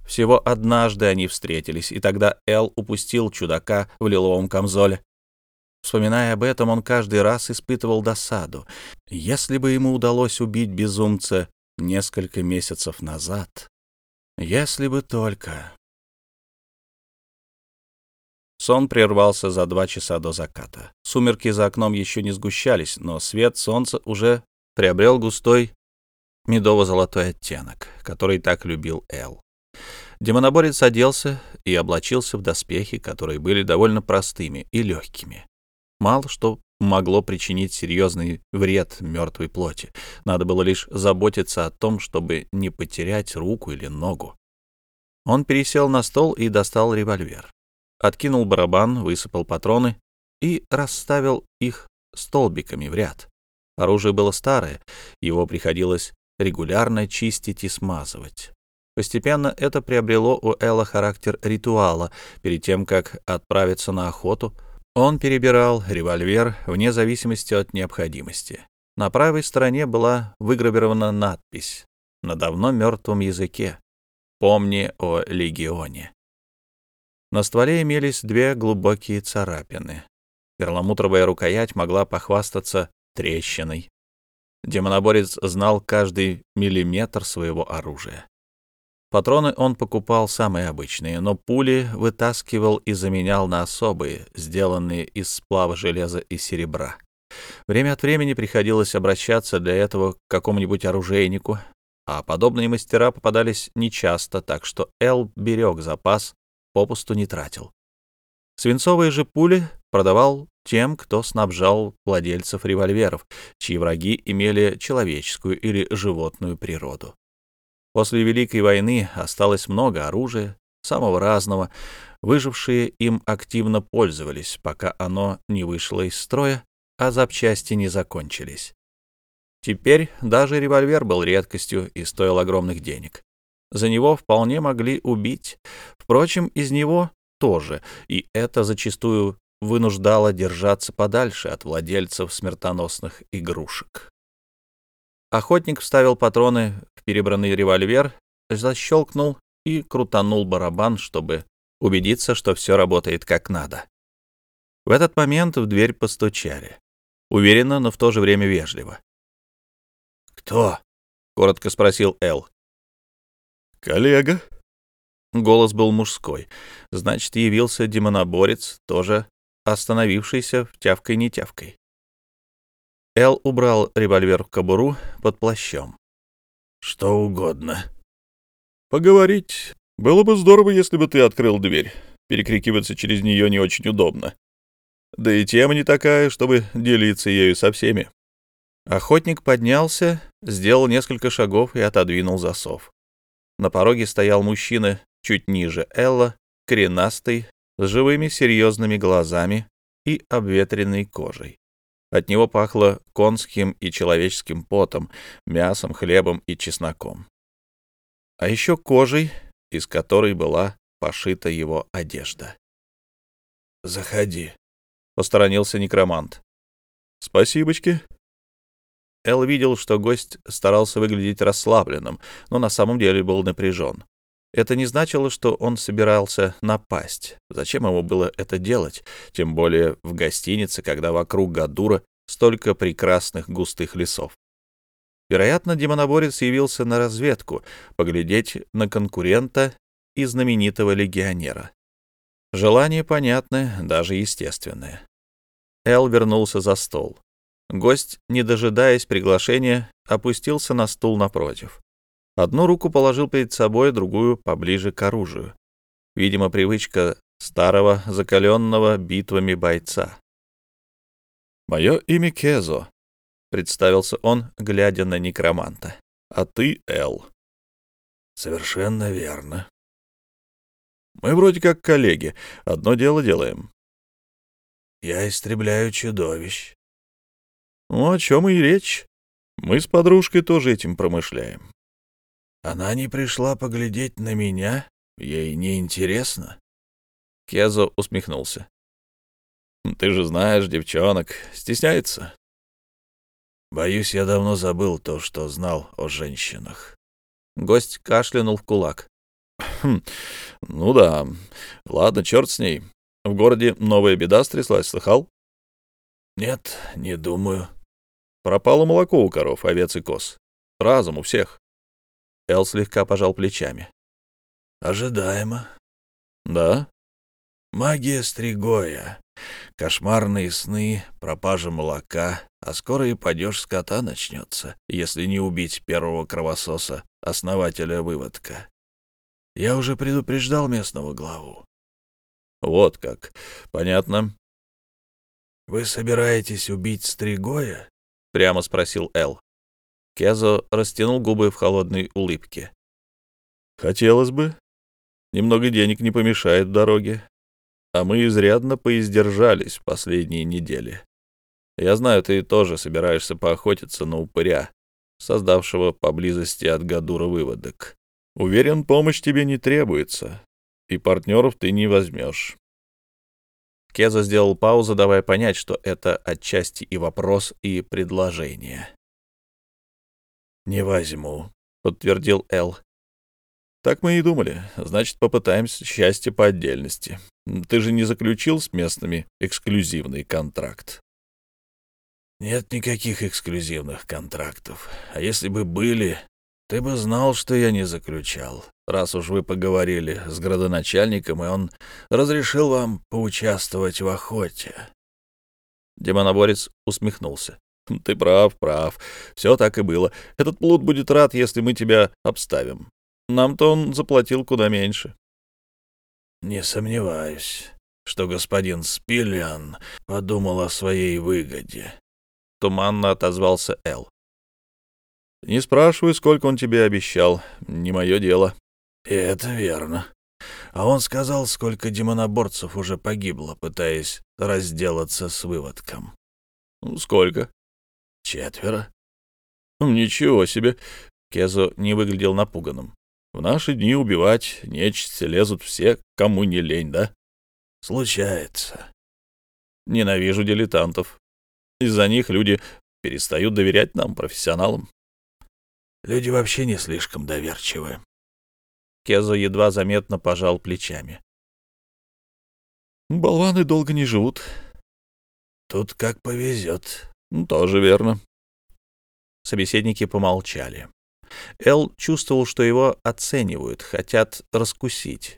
Всего однажды они встретились, и тогда Эл упустил чудака в лиловом камзоле. Вспоминая об этом, он каждый раз испытывал досаду. Если бы ему удалось убить безумца несколько месяцев назад, если бы только... Сон прервался за два часа до заката. Сумерки за окном еще не сгущались, но свет солнца уже приобрел густой медово-золотой оттенок, который так любил Эл. Демоноборец оделся и облачился в доспехи, которые были довольно простыми и легкими. Мало что могло причинить серьезный вред мертвой плоти. Надо было лишь заботиться о том, чтобы не потерять руку или ногу. Он пересел на стол и достал револьвер откинул барабан, высыпал патроны и расставил их столбиками в ряд. Оружие было старое, его приходилось регулярно чистить и смазывать. Постепенно это приобрело у Элла характер ритуала. Перед тем, как отправиться на охоту, он перебирал револьвер вне зависимости от необходимости. На правой стороне была выгравирована надпись на давно мертвом языке «Помни о легионе». На стволе имелись две глубокие царапины. Перламутровая рукоять могла похвастаться трещиной. Демоноборец знал каждый миллиметр своего оружия. Патроны он покупал самые обычные, но пули вытаскивал и заменял на особые, сделанные из сплава железа и серебра. Время от времени приходилось обращаться для этого к какому-нибудь оружейнику, а подобные мастера попадались нечасто, так что Эл берег запас, попусту не тратил. Свинцовые же пули продавал тем, кто снабжал владельцев револьверов, чьи враги имели человеческую или животную природу. После Великой войны осталось много оружия, самого разного. Выжившие им активно пользовались, пока оно не вышло из строя, а запчасти не закончились. Теперь даже револьвер был редкостью и стоил огромных денег. За него вполне могли убить. Впрочем, из него тоже, и это зачастую вынуждало держаться подальше от владельцев смертоносных игрушек. Охотник вставил патроны в перебранный револьвер, защелкнул и крутанул барабан, чтобы убедиться, что все работает как надо. В этот момент в дверь постучали. Уверенно, но в то же время вежливо. «Кто?» — коротко спросил Эл. «Коллега». Голос был мужской. Значит, явился демоноборец, тоже остановившийся в тявкой-не-тявкой. Эл убрал револьвер в кобуру под плащом. «Что угодно». «Поговорить. Было бы здорово, если бы ты открыл дверь. Перекрикиваться через нее не очень удобно. Да и тема не такая, чтобы делиться ею со всеми». Охотник поднялся, сделал несколько шагов и отодвинул засов. На пороге стоял мужчина чуть ниже Элла, коренастый, с живыми серьезными глазами и обветренной кожей. От него пахло конским и человеческим потом, мясом, хлебом и чесноком. А еще кожей, из которой была пошита его одежда. «Заходи», — посторонился некромант. «Спасибочки». Эл видел, что гость старался выглядеть расслабленным, но на самом деле был напряжен. Это не значило, что он собирался напасть. Зачем ему было это делать? Тем более в гостинице, когда вокруг Гадура столько прекрасных густых лесов. Вероятно, демоноборец явился на разведку, поглядеть на конкурента и знаменитого легионера. Желание понятное, даже естественное. Эл вернулся за стол. Гость, не дожидаясь приглашения, опустился на стул напротив. Одну руку положил перед собой, другую поближе к оружию. Видимо, привычка старого, закаленного битвами бойца. «Мое имя Кезо», — представился он, глядя на некроманта. «А ты Эл». «Совершенно верно». «Мы вроде как коллеги. Одно дело делаем». «Я истребляю чудовищ». «Ну, о чем и речь. Мы с подружкой тоже этим промышляем. Она не пришла поглядеть на меня? Ей не интересно. Кезо усмехнулся. Ты же знаешь, девчонок, стесняется. Боюсь, я давно забыл то, что знал о женщинах. Гость кашлянул в кулак. Хм, ну да. Ладно, черт с ней. В городе новая беда стряслась, слыхал? Нет, не думаю. Пропало молоко у коров, овец и коз. Разом у всех. Эл слегка пожал плечами. «Ожидаемо». «Да?» «Магия Стригоя. Кошмарные сны, пропажа молока, а скоро и падеж скота начнется, если не убить первого кровососа, основателя выводка. Я уже предупреждал местного главу». «Вот как. Понятно». «Вы собираетесь убить Стригоя?» — прямо спросил Эл. Кезо растянул губы в холодной улыбке. «Хотелось бы. Немного денег не помешает дороге. А мы изрядно поиздержались последние недели. Я знаю, ты тоже собираешься поохотиться на упыря, создавшего поблизости от Гадура выводок. Уверен, помощь тебе не требуется, и партнеров ты не возьмешь. Кеза сделал паузу, давая понять, что это отчасти и вопрос, и предложение. «Не возьму», — подтвердил Эл. «Так мы и думали. Значит, попытаемся счастье по отдельности. Ты же не заключил с местными эксклюзивный контракт?» «Нет никаких эксклюзивных контрактов. А если бы были, ты бы знал, что я не заключал раз уж вы поговорили с градоначальником, и он разрешил вам поучаствовать в охоте. Демоноборец усмехнулся. «Ты прав, прав. Все так и было. Этот плут будет рад, если мы тебя обставим. Нам-то он заплатил куда меньше». «Не сомневаюсь, что господин Спиллиан подумал о своей выгоде», — туманно отозвался Эл. «Не спрашивай, сколько он тебе обещал. Не мое дело. И это верно. А он сказал, сколько демоноборцев уже погибло, пытаясь разделаться с выводком. Ну, сколько? Четверо. Ничего себе. Кезо не выглядел напуганным. В наши дни убивать нечисть лезут все, кому не лень, да? Случается. Ненавижу дилетантов. Из-за них люди перестают доверять нам, профессионалам. Люди вообще не слишком доверчивы. Кезо едва заметно пожал плечами. «Болваны долго не живут». «Тут как повезет». «Тоже верно». Собеседники помолчали. Эл чувствовал, что его оценивают, хотят раскусить.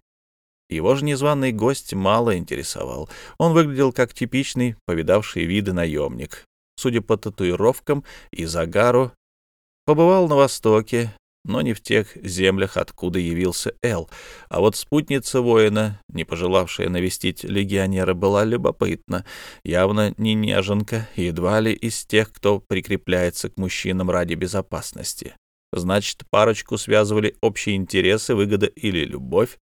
Его же незваный гость мало интересовал. Он выглядел как типичный, повидавший виды наемник. Судя по татуировкам и загару, побывал на Востоке, но не в тех землях, откуда явился Эл. А вот спутница воина, не пожелавшая навестить легионера, была любопытна. Явно не неженка, едва ли из тех, кто прикрепляется к мужчинам ради безопасности. Значит, парочку связывали общие интересы, выгода или любовь,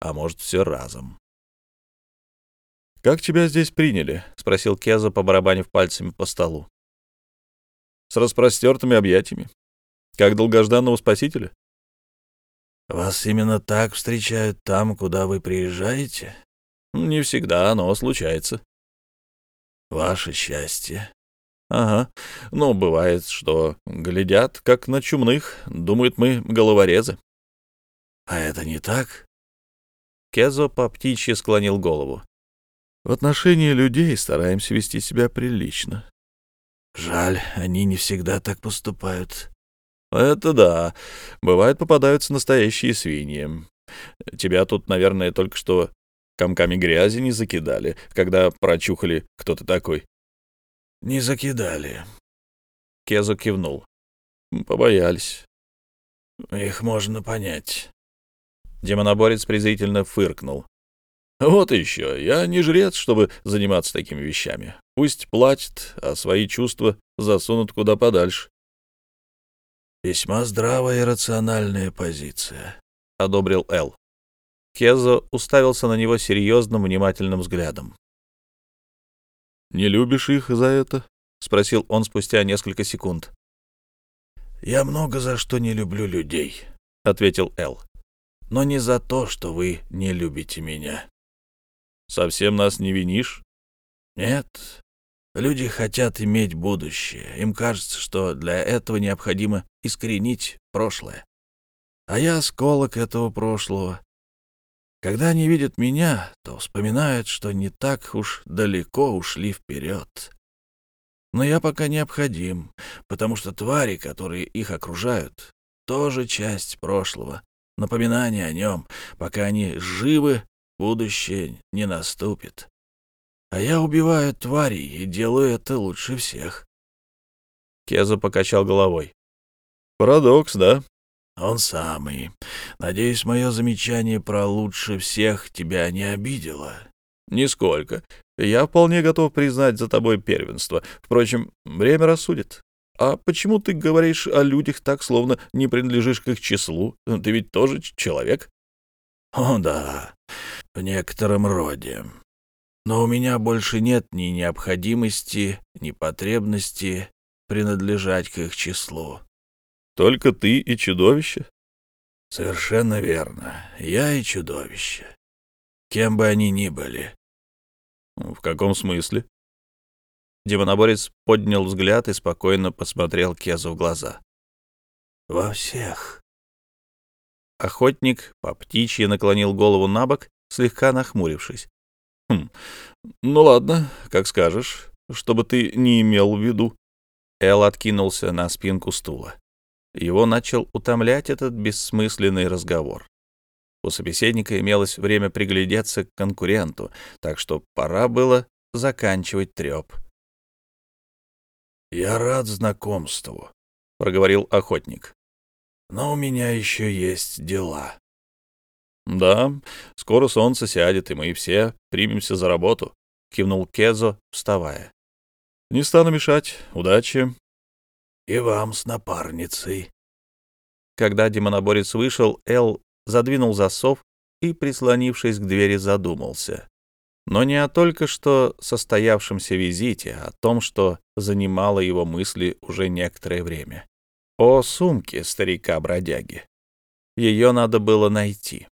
а может, все разом. «Как тебя здесь приняли?» — спросил Кеза, побарабанив пальцами по столу. «С распростертыми объятиями. Как долгожданного спасителя? Вас именно так встречают там, куда вы приезжаете? Не всегда, но случается. Ваше счастье. Ага. Но бывает, что глядят, как на чумных, думают мы головорезы. А это не так? Кезо по птичьи склонил голову. В отношении людей стараемся вести себя прилично. Жаль, они не всегда так поступают. Это да. Бывает, попадаются настоящие свиньи. Тебя тут, наверное, только что комками грязи не закидали, когда прочухали, кто ты такой. Не закидали. Кезу кивнул. Побоялись. Их можно понять. Демоноборец презрительно фыркнул. Вот еще, я не жрец, чтобы заниматься такими вещами. Пусть платят, а свои чувства засунут куда подальше. «Весьма здравая и рациональная позиция», — одобрил Эл. Кезо уставился на него серьезным, внимательным взглядом. «Не любишь их за это?» — спросил он спустя несколько секунд. «Я много за что не люблю людей», — ответил Эл. «Но не за то, что вы не любите меня». «Совсем нас не винишь?» «Нет, Люди хотят иметь будущее. Им кажется, что для этого необходимо искоренить прошлое. А я осколок этого прошлого. Когда они видят меня, то вспоминают, что не так уж далеко ушли вперед. Но я пока необходим, потому что твари, которые их окружают, тоже часть прошлого, напоминание о нем. Пока они живы, будущее не наступит. А я убиваю тварей и делаю это лучше всех. Кеза покачал головой. Парадокс, да? Он самый. Надеюсь, мое замечание про лучше всех тебя не обидело. Нисколько. Я вполне готов признать за тобой первенство. Впрочем, время рассудит. А почему ты говоришь о людях так, словно не принадлежишь к их числу? Ты ведь тоже человек? О, да, в некотором роде. Но у меня больше нет ни необходимости, ни потребности принадлежать к их числу. Только ты и чудовище? Совершенно верно. Я и чудовище. Кем бы они ни были. В каком смысле? Демоноборец поднял взгляд и спокойно посмотрел Кезу в глаза. Во всех. Охотник по птичьи наклонил голову на бок, слегка нахмурившись. «Хм, ну ладно, как скажешь, чтобы ты не имел в виду». Эл откинулся на спинку стула. Его начал утомлять этот бессмысленный разговор. У собеседника имелось время приглядеться к конкуренту, так что пора было заканчивать треп. «Я рад знакомству», — проговорил охотник. «Но у меня еще есть дела». «Да, скоро солнце сядет, и мы все примемся за работу», — кивнул Кезо, вставая. «Не стану мешать. Удачи». «И вам с напарницей». Когда демоноборец вышел, Эл задвинул засов и, прислонившись к двери, задумался. Но не о только что состоявшемся визите, а о том, что занимало его мысли уже некоторое время. О сумке старика-бродяги. Ее надо было найти.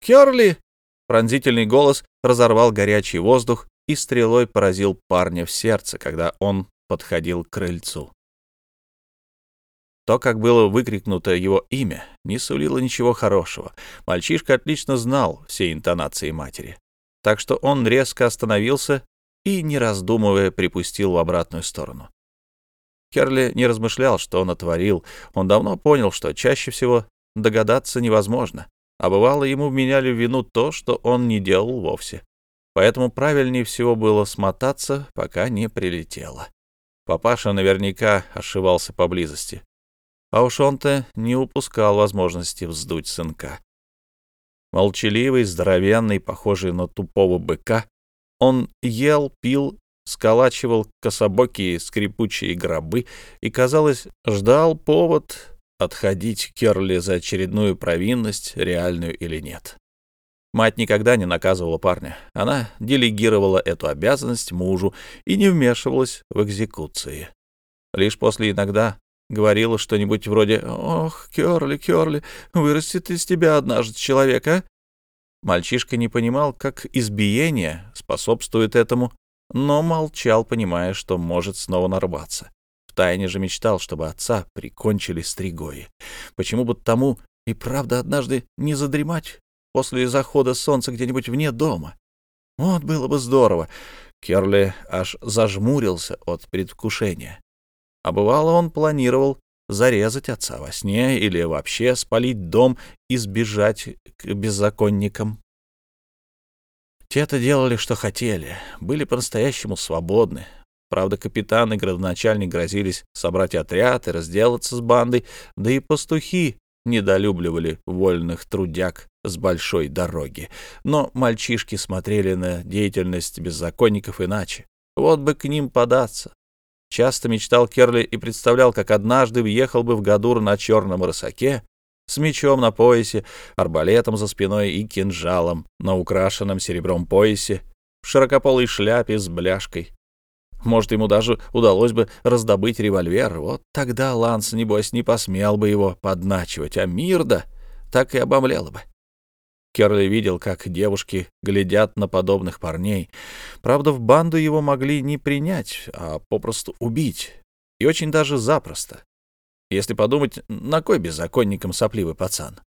«Кёрли!» — пронзительный голос разорвал горячий воздух и стрелой поразил парня в сердце, когда он подходил к крыльцу. То, как было выкрикнуто его имя, не сулило ничего хорошего. Мальчишка отлично знал все интонации матери. Так что он резко остановился и, не раздумывая, припустил в обратную сторону. Керли не размышлял, что он отворил. Он давно понял, что чаще всего догадаться невозможно а бывало ему вменяли в вину то, что он не делал вовсе. Поэтому правильнее всего было смотаться, пока не прилетело. Папаша наверняка ошивался поблизости. А уж он-то не упускал возможности вздуть сынка. Молчаливый, здоровенный, похожий на тупого быка, он ел, пил, сколачивал кособокие скрипучие гробы и, казалось, ждал повод отходить Керли за очередную провинность, реальную или нет. Мать никогда не наказывала парня. Она делегировала эту обязанность мужу и не вмешивалась в экзекуции. Лишь после иногда говорила что-нибудь вроде «Ох, Керли, Керли, вырастет из тебя однажды человек, а?» Мальчишка не понимал, как избиение способствует этому, но молчал, понимая, что может снова нарваться. Втайне же мечтал, чтобы отца прикончили стригои. Почему бы тому и правда однажды не задремать после захода солнца где-нибудь вне дома? Вот было бы здорово. Керли аж зажмурился от предвкушения. А бывало, он планировал зарезать отца во сне или вообще спалить дом и сбежать к беззаконникам. Те-то делали, что хотели, были по-настоящему свободны, Правда, капитан и градоначальник грозились собрать отряд и разделаться с бандой, да и пастухи недолюбливали вольных трудяг с большой дороги. Но мальчишки смотрели на деятельность беззаконников иначе. Вот бы к ним податься. Часто мечтал Керли и представлял, как однажды въехал бы в Гадур на черном рысаке с мечом на поясе, арбалетом за спиной и кинжалом на украшенном серебром поясе, в широкополой шляпе с бляшкой, может, ему даже удалось бы раздобыть револьвер. Вот тогда Ланс, небось, не посмел бы его подначивать, а Мирда так и обомлела бы. Керли видел, как девушки глядят на подобных парней. Правда, в банду его могли не принять, а попросту убить. И очень даже запросто. Если подумать, на кой беззаконникам сопливый пацан?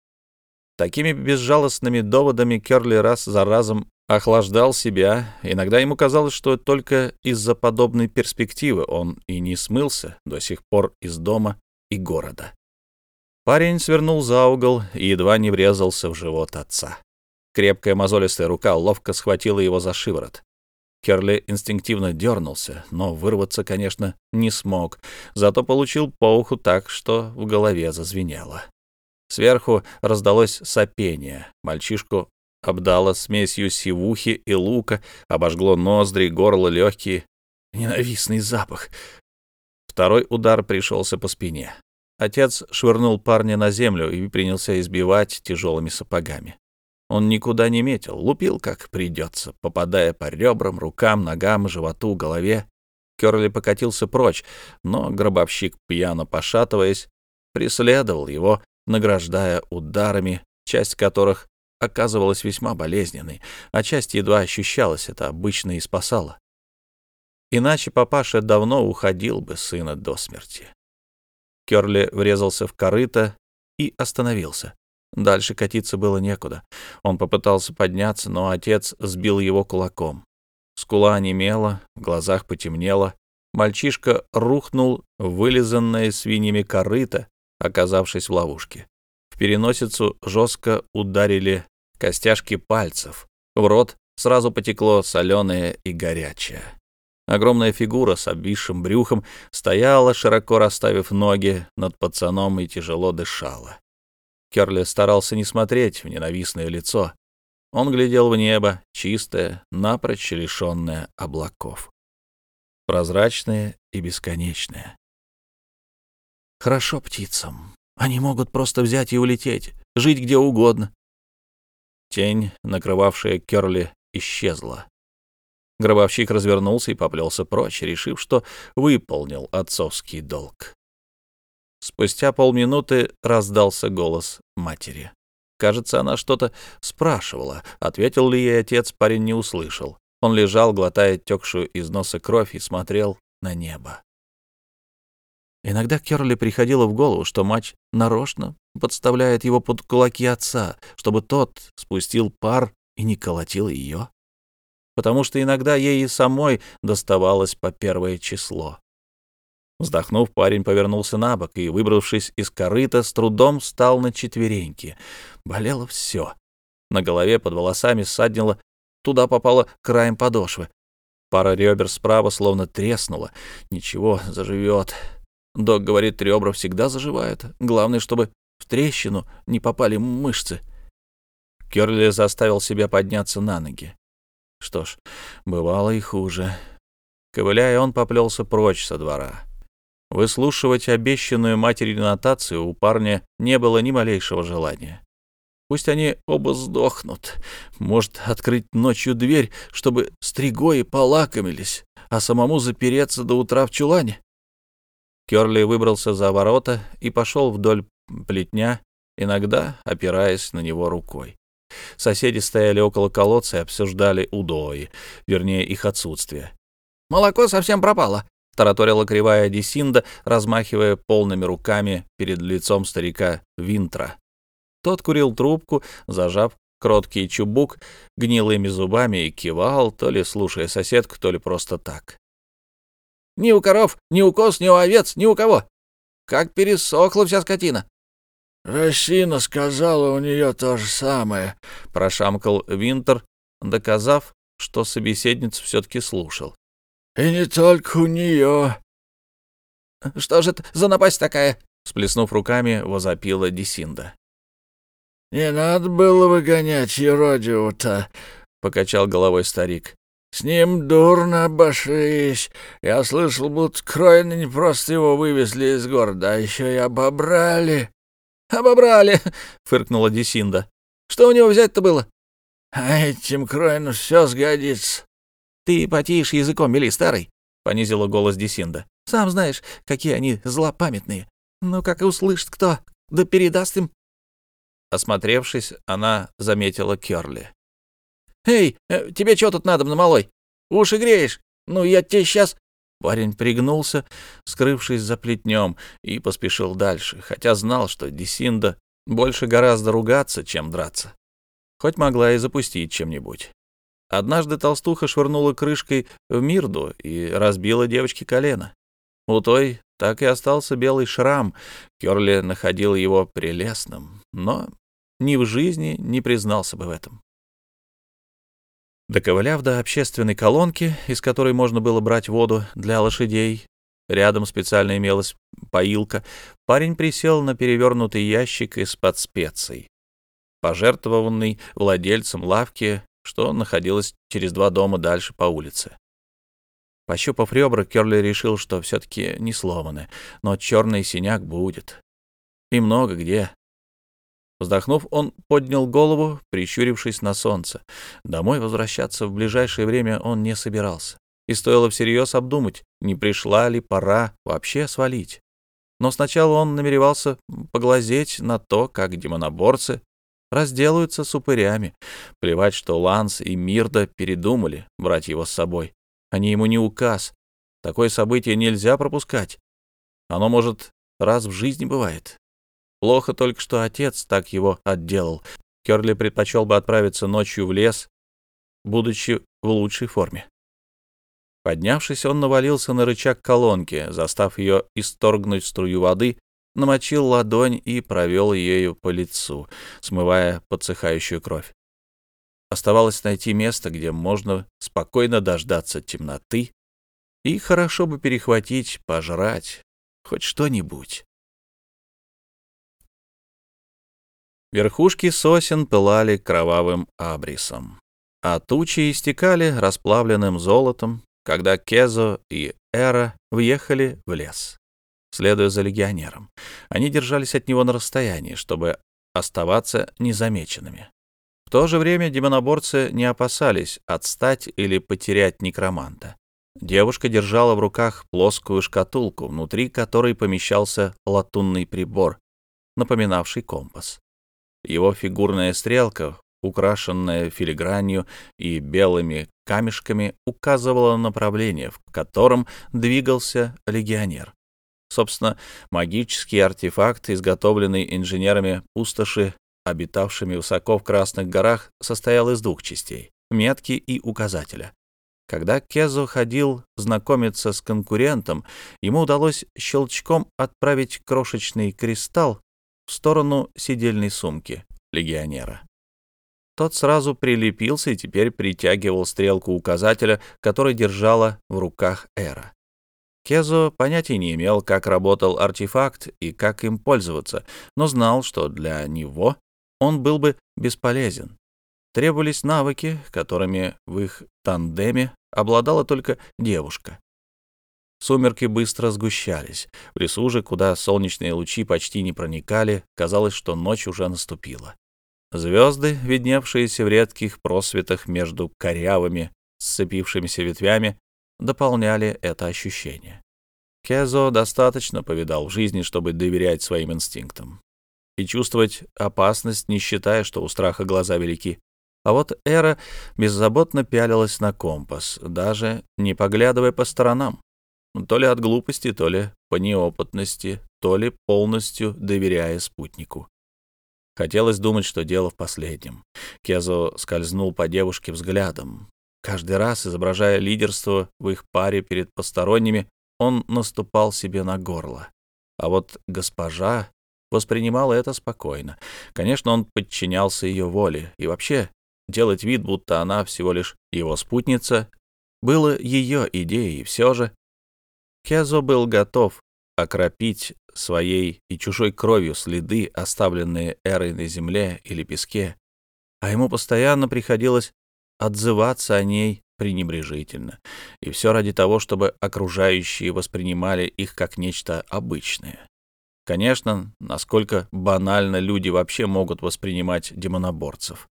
Такими безжалостными доводами Керли раз за разом охлаждал себя. Иногда ему казалось, что только из-за подобной перспективы он и не смылся до сих пор из дома и города. Парень свернул за угол и едва не врезался в живот отца. Крепкая мозолистая рука ловко схватила его за шиворот. Керли инстинктивно дернулся, но вырваться, конечно, не смог, зато получил по уху так, что в голове зазвенело. Сверху раздалось сопение. Мальчишку обдало смесью сивухи и лука, обожгло ноздри, горло, легкие. Ненавистный запах. Второй удар пришелся по спине. Отец швырнул парня на землю и принялся избивать тяжелыми сапогами. Он никуда не метил, лупил как придется, попадая по ребрам, рукам, ногам, животу, голове. Керли покатился прочь, но гробовщик, пьяно пошатываясь, преследовал его, награждая ударами, часть которых оказывалась весьма болезненной, часть едва ощущалась, это обычно и спасало. Иначе папаша давно уходил бы сына до смерти. Керли врезался в корыто и остановился. Дальше катиться было некуда. Он попытался подняться, но отец сбил его кулаком. Скула онемела, в глазах потемнело. Мальчишка рухнул в вылизанное свиньями корыто, оказавшись в ловушке. В переносицу жестко ударили костяшки пальцев. В рот сразу потекло соленое и горячее. Огромная фигура с обвисшим брюхом стояла, широко расставив ноги над пацаном и тяжело дышала. Керли старался не смотреть в ненавистное лицо. Он глядел в небо, чистое, напрочь лишенное облаков. Прозрачное и бесконечное. Хорошо птицам. Они могут просто взять и улететь, жить где угодно. Тень, накрывавшая Керли, исчезла. Гробовщик развернулся и поплелся прочь, решив, что выполнил отцовский долг. Спустя полминуты раздался голос матери. Кажется, она что-то спрашивала. Ответил ли ей отец, парень не услышал. Он лежал, глотая текшую из носа кровь, и смотрел на небо. Иногда Керли приходило в голову, что мать нарочно подставляет его под кулаки отца, чтобы тот спустил пар и не колотил ее. Потому что иногда ей и самой доставалось по первое число. Вздохнув, парень повернулся на бок и, выбравшись из корыта, с трудом встал на четвереньки. Болело все. На голове под волосами ссаднило, туда попало краем подошвы. Пара ребер справа словно треснула. Ничего, заживет. Док говорит, ребра всегда заживают. Главное, чтобы в трещину не попали мышцы. Керли заставил себя подняться на ноги. Что ж, бывало и хуже. Ковыляя, он поплелся прочь со двора. Выслушивать обещанную матерью нотацию у парня не было ни малейшего желания. Пусть они оба сдохнут. Может, открыть ночью дверь, чтобы стригои полакомились, а самому запереться до утра в чулане? Керли выбрался за ворота и пошел вдоль плетня, иногда опираясь на него рукой. Соседи стояли около колодца и обсуждали удои, вернее, их отсутствие. «Молоко совсем пропало», — тараторила кривая Десинда, размахивая полными руками перед лицом старика Винтра. Тот курил трубку, зажав кроткий чубук гнилыми зубами и кивал, то ли слушая соседку, то ли просто так. «Ни у коров, ни у коз, ни у овец, ни у кого. Как пересохла вся скотина». «Рощина сказала у нее то же самое», — прошамкал Винтер, доказав, что собеседницу все-таки слушал. И не только у нее. Что же это за напасть такая? Сплеснув руками, возопила Десинда. «Не надо было выгонять еродиву-то», — покачал головой старик. «С ним дурно обошлись. Я слышал, будто Кройны не просто его вывезли из города, а еще и обобрали». «Обобрали!» — фыркнула Десинда. «Что у него взять-то было?» «А этим Кройну все сгодится. «Ты потише языком мели, старый», — понизила голос Десинда. «Сам знаешь, какие они злопамятные. Ну, как и услышит кто, да передаст им». Осмотревшись, она заметила Кёрли. «Эй, э, тебе что тут надо, малой? Уши греешь? Ну, я тебе сейчас...» Парень пригнулся, скрывшись за плетнем, и поспешил дальше, хотя знал, что Десинда больше гораздо ругаться, чем драться. Хоть могла и запустить чем-нибудь. Однажды толстуха швырнула крышкой в Мирду и разбила девочке колено. У той так и остался белый шрам. Керли находил его прелестным, но ни в жизни не признался бы в этом. Доковыляв до общественной колонки, из которой можно было брать воду для лошадей, рядом специально имелась поилка, парень присел на перевернутый ящик из-под специй. Пожертвованный владельцем лавки что находилось через два дома дальше по улице. Пощупав ребра, Керли решил, что все-таки не сломаны, но черный синяк будет. И много где. Вздохнув, он поднял голову, прищурившись на солнце. Домой возвращаться в ближайшее время он не собирался. И стоило всерьез обдумать, не пришла ли пора вообще свалить. Но сначала он намеревался поглазеть на то, как демоноборцы разделаются с упырями. Плевать, что Ланс и Мирда передумали брать его с собой. Они ему не указ. Такое событие нельзя пропускать. Оно, может, раз в жизни бывает. Плохо только, что отец так его отделал. Керли предпочел бы отправиться ночью в лес, будучи в лучшей форме. Поднявшись, он навалился на рычаг колонки, застав ее исторгнуть струю воды, намочил ладонь и провел ею по лицу, смывая подсыхающую кровь. Оставалось найти место, где можно спокойно дождаться темноты, и хорошо бы перехватить, пожрать, хоть что-нибудь. Верхушки сосен пылали кровавым абрисом, а тучи истекали расплавленным золотом, когда Кезо и Эра въехали в лес. Следуя за легионером, они держались от него на расстоянии, чтобы оставаться незамеченными. В то же время демоноборцы не опасались отстать или потерять некроманта. Девушка держала в руках плоскую шкатулку, внутри которой помещался латунный прибор, напоминавший компас. Его фигурная стрелка, украшенная филигранью и белыми камешками, указывала направление, в котором двигался легионер. Собственно, магический артефакт, изготовленный инженерами пустоши, обитавшими высоко в Красных горах, состоял из двух частей — метки и указателя. Когда Кезо ходил знакомиться с конкурентом, ему удалось щелчком отправить крошечный кристалл в сторону сидельной сумки легионера. Тот сразу прилепился и теперь притягивал стрелку указателя, который держала в руках Эра. Кезо понятия не имел, как работал артефакт и как им пользоваться, но знал, что для него он был бы бесполезен. Требовались навыки, которыми в их тандеме обладала только девушка. Сумерки быстро сгущались. В лесу же, куда солнечные лучи почти не проникали, казалось, что ночь уже наступила. Звезды, видневшиеся в редких просветах между корявыми, сцепившимися ветвями, дополняли это ощущение. Кезо достаточно повидал в жизни, чтобы доверять своим инстинктам и чувствовать опасность, не считая, что у страха глаза велики. А вот Эра беззаботно пялилась на компас, даже не поглядывая по сторонам. То ли от глупости, то ли по неопытности, то ли полностью доверяя спутнику. Хотелось думать, что дело в последнем. Кезо скользнул по девушке взглядом. Каждый раз, изображая лидерство в их паре перед посторонними, он наступал себе на горло. А вот госпожа воспринимала это спокойно. Конечно, он подчинялся ее воле. И вообще, делать вид, будто она всего лишь его спутница, было ее идеей, и все же Кезо был готов окропить своей и чужой кровью следы, оставленные Эрой на земле или песке, а ему постоянно приходилось отзываться о ней пренебрежительно, и все ради того, чтобы окружающие воспринимали их как нечто обычное. Конечно, насколько банально люди вообще могут воспринимать демоноборцев.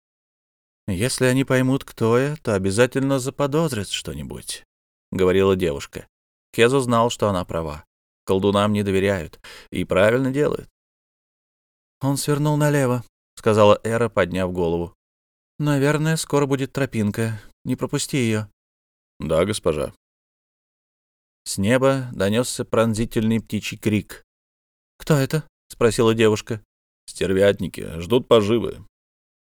«Если они поймут, кто я, то обязательно заподозрят что-нибудь», — говорила девушка. Кезо знал, что она права. Колдунам не доверяют. И правильно делают. «Он свернул налево», — сказала Эра, подняв голову. «Наверное, скоро будет тропинка. Не пропусти ее». «Да, госпожа». С неба донесся пронзительный птичий крик. «Кто это?» — спросила девушка. «Стервятники. Ждут поживы».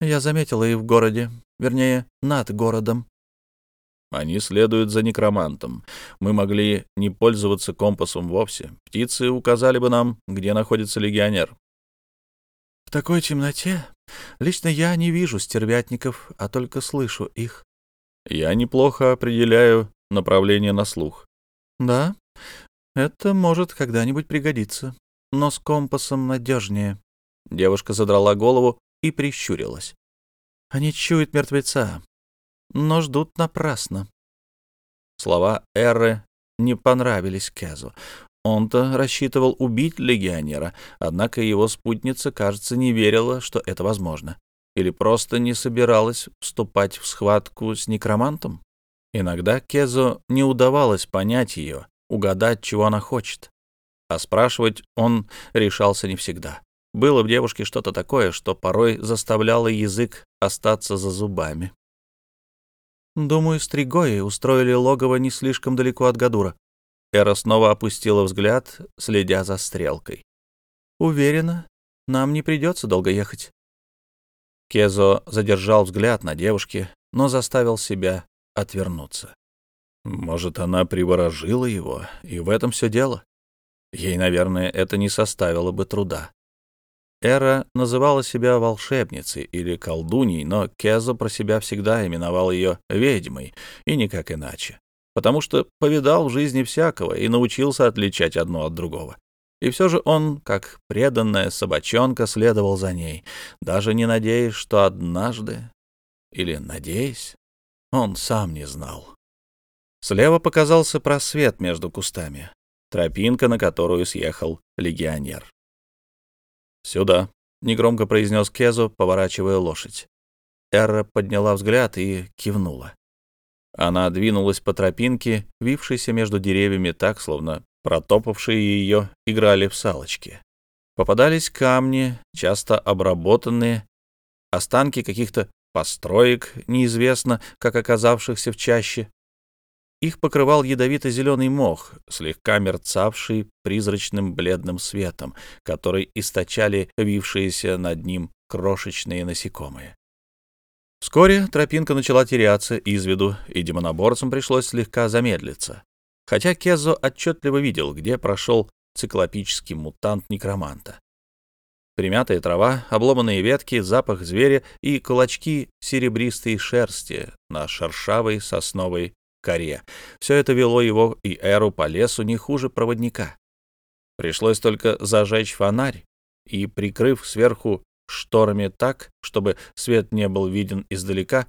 «Я заметила их в городе. Вернее, над городом. Они следуют за некромантом. Мы могли не пользоваться компасом вовсе. Птицы указали бы нам, где находится легионер. В такой темноте лично я не вижу стервятников, а только слышу их. Я неплохо определяю направление на слух. Да, это может когда-нибудь пригодиться, но с компасом надежнее. Девушка задрала голову и прищурилась. Они чуют мертвеца, но ждут напрасно. Слова Эры не понравились Кезу. Он-то рассчитывал убить легионера, однако его спутница, кажется, не верила, что это возможно. Или просто не собиралась вступать в схватку с некромантом. Иногда Кезу не удавалось понять ее, угадать, чего она хочет. а спрашивать он решался не всегда. Было в девушке что-то такое, что порой заставляло язык остаться за зубами. «Думаю, стригои устроили логово не слишком далеко от Гадура». Эра снова опустила взгляд, следя за стрелкой. «Уверена, нам не придется долго ехать». Кезо задержал взгляд на девушке, но заставил себя отвернуться. Может, она приворожила его, и в этом все дело? Ей, наверное, это не составило бы труда. Эра называла себя волшебницей или колдуней, но Кезо про себя всегда именовал ее ведьмой, и никак иначе, потому что повидал в жизни всякого и научился отличать одно от другого. И все же он, как преданная собачонка, следовал за ней, даже не надеясь, что однажды, или надеясь, он сам не знал. Слева показался просвет между кустами, тропинка, на которую съехал легионер. «Сюда», — негромко произнес Кезу, поворачивая лошадь. Эра подняла взгляд и кивнула. Она двинулась по тропинке, вившейся между деревьями так, словно протопавшие ее играли в салочки. Попадались камни, часто обработанные, останки каких-то построек, неизвестно, как оказавшихся в чаще, их покрывал ядовито-зеленый мох, слегка мерцавший призрачным бледным светом, который источали вившиеся над ним крошечные насекомые. Вскоре тропинка начала теряться из виду, и демоноборцам пришлось слегка замедлиться. Хотя Кезо отчетливо видел, где прошел циклопический мутант некроманта. Примятая трава, обломанные ветки, запах зверя и кулачки серебристой шерсти на шершавой сосновой коре. Все это вело его и Эру по лесу не хуже проводника. Пришлось только зажечь фонарь и, прикрыв сверху шторами так, чтобы свет не был виден издалека,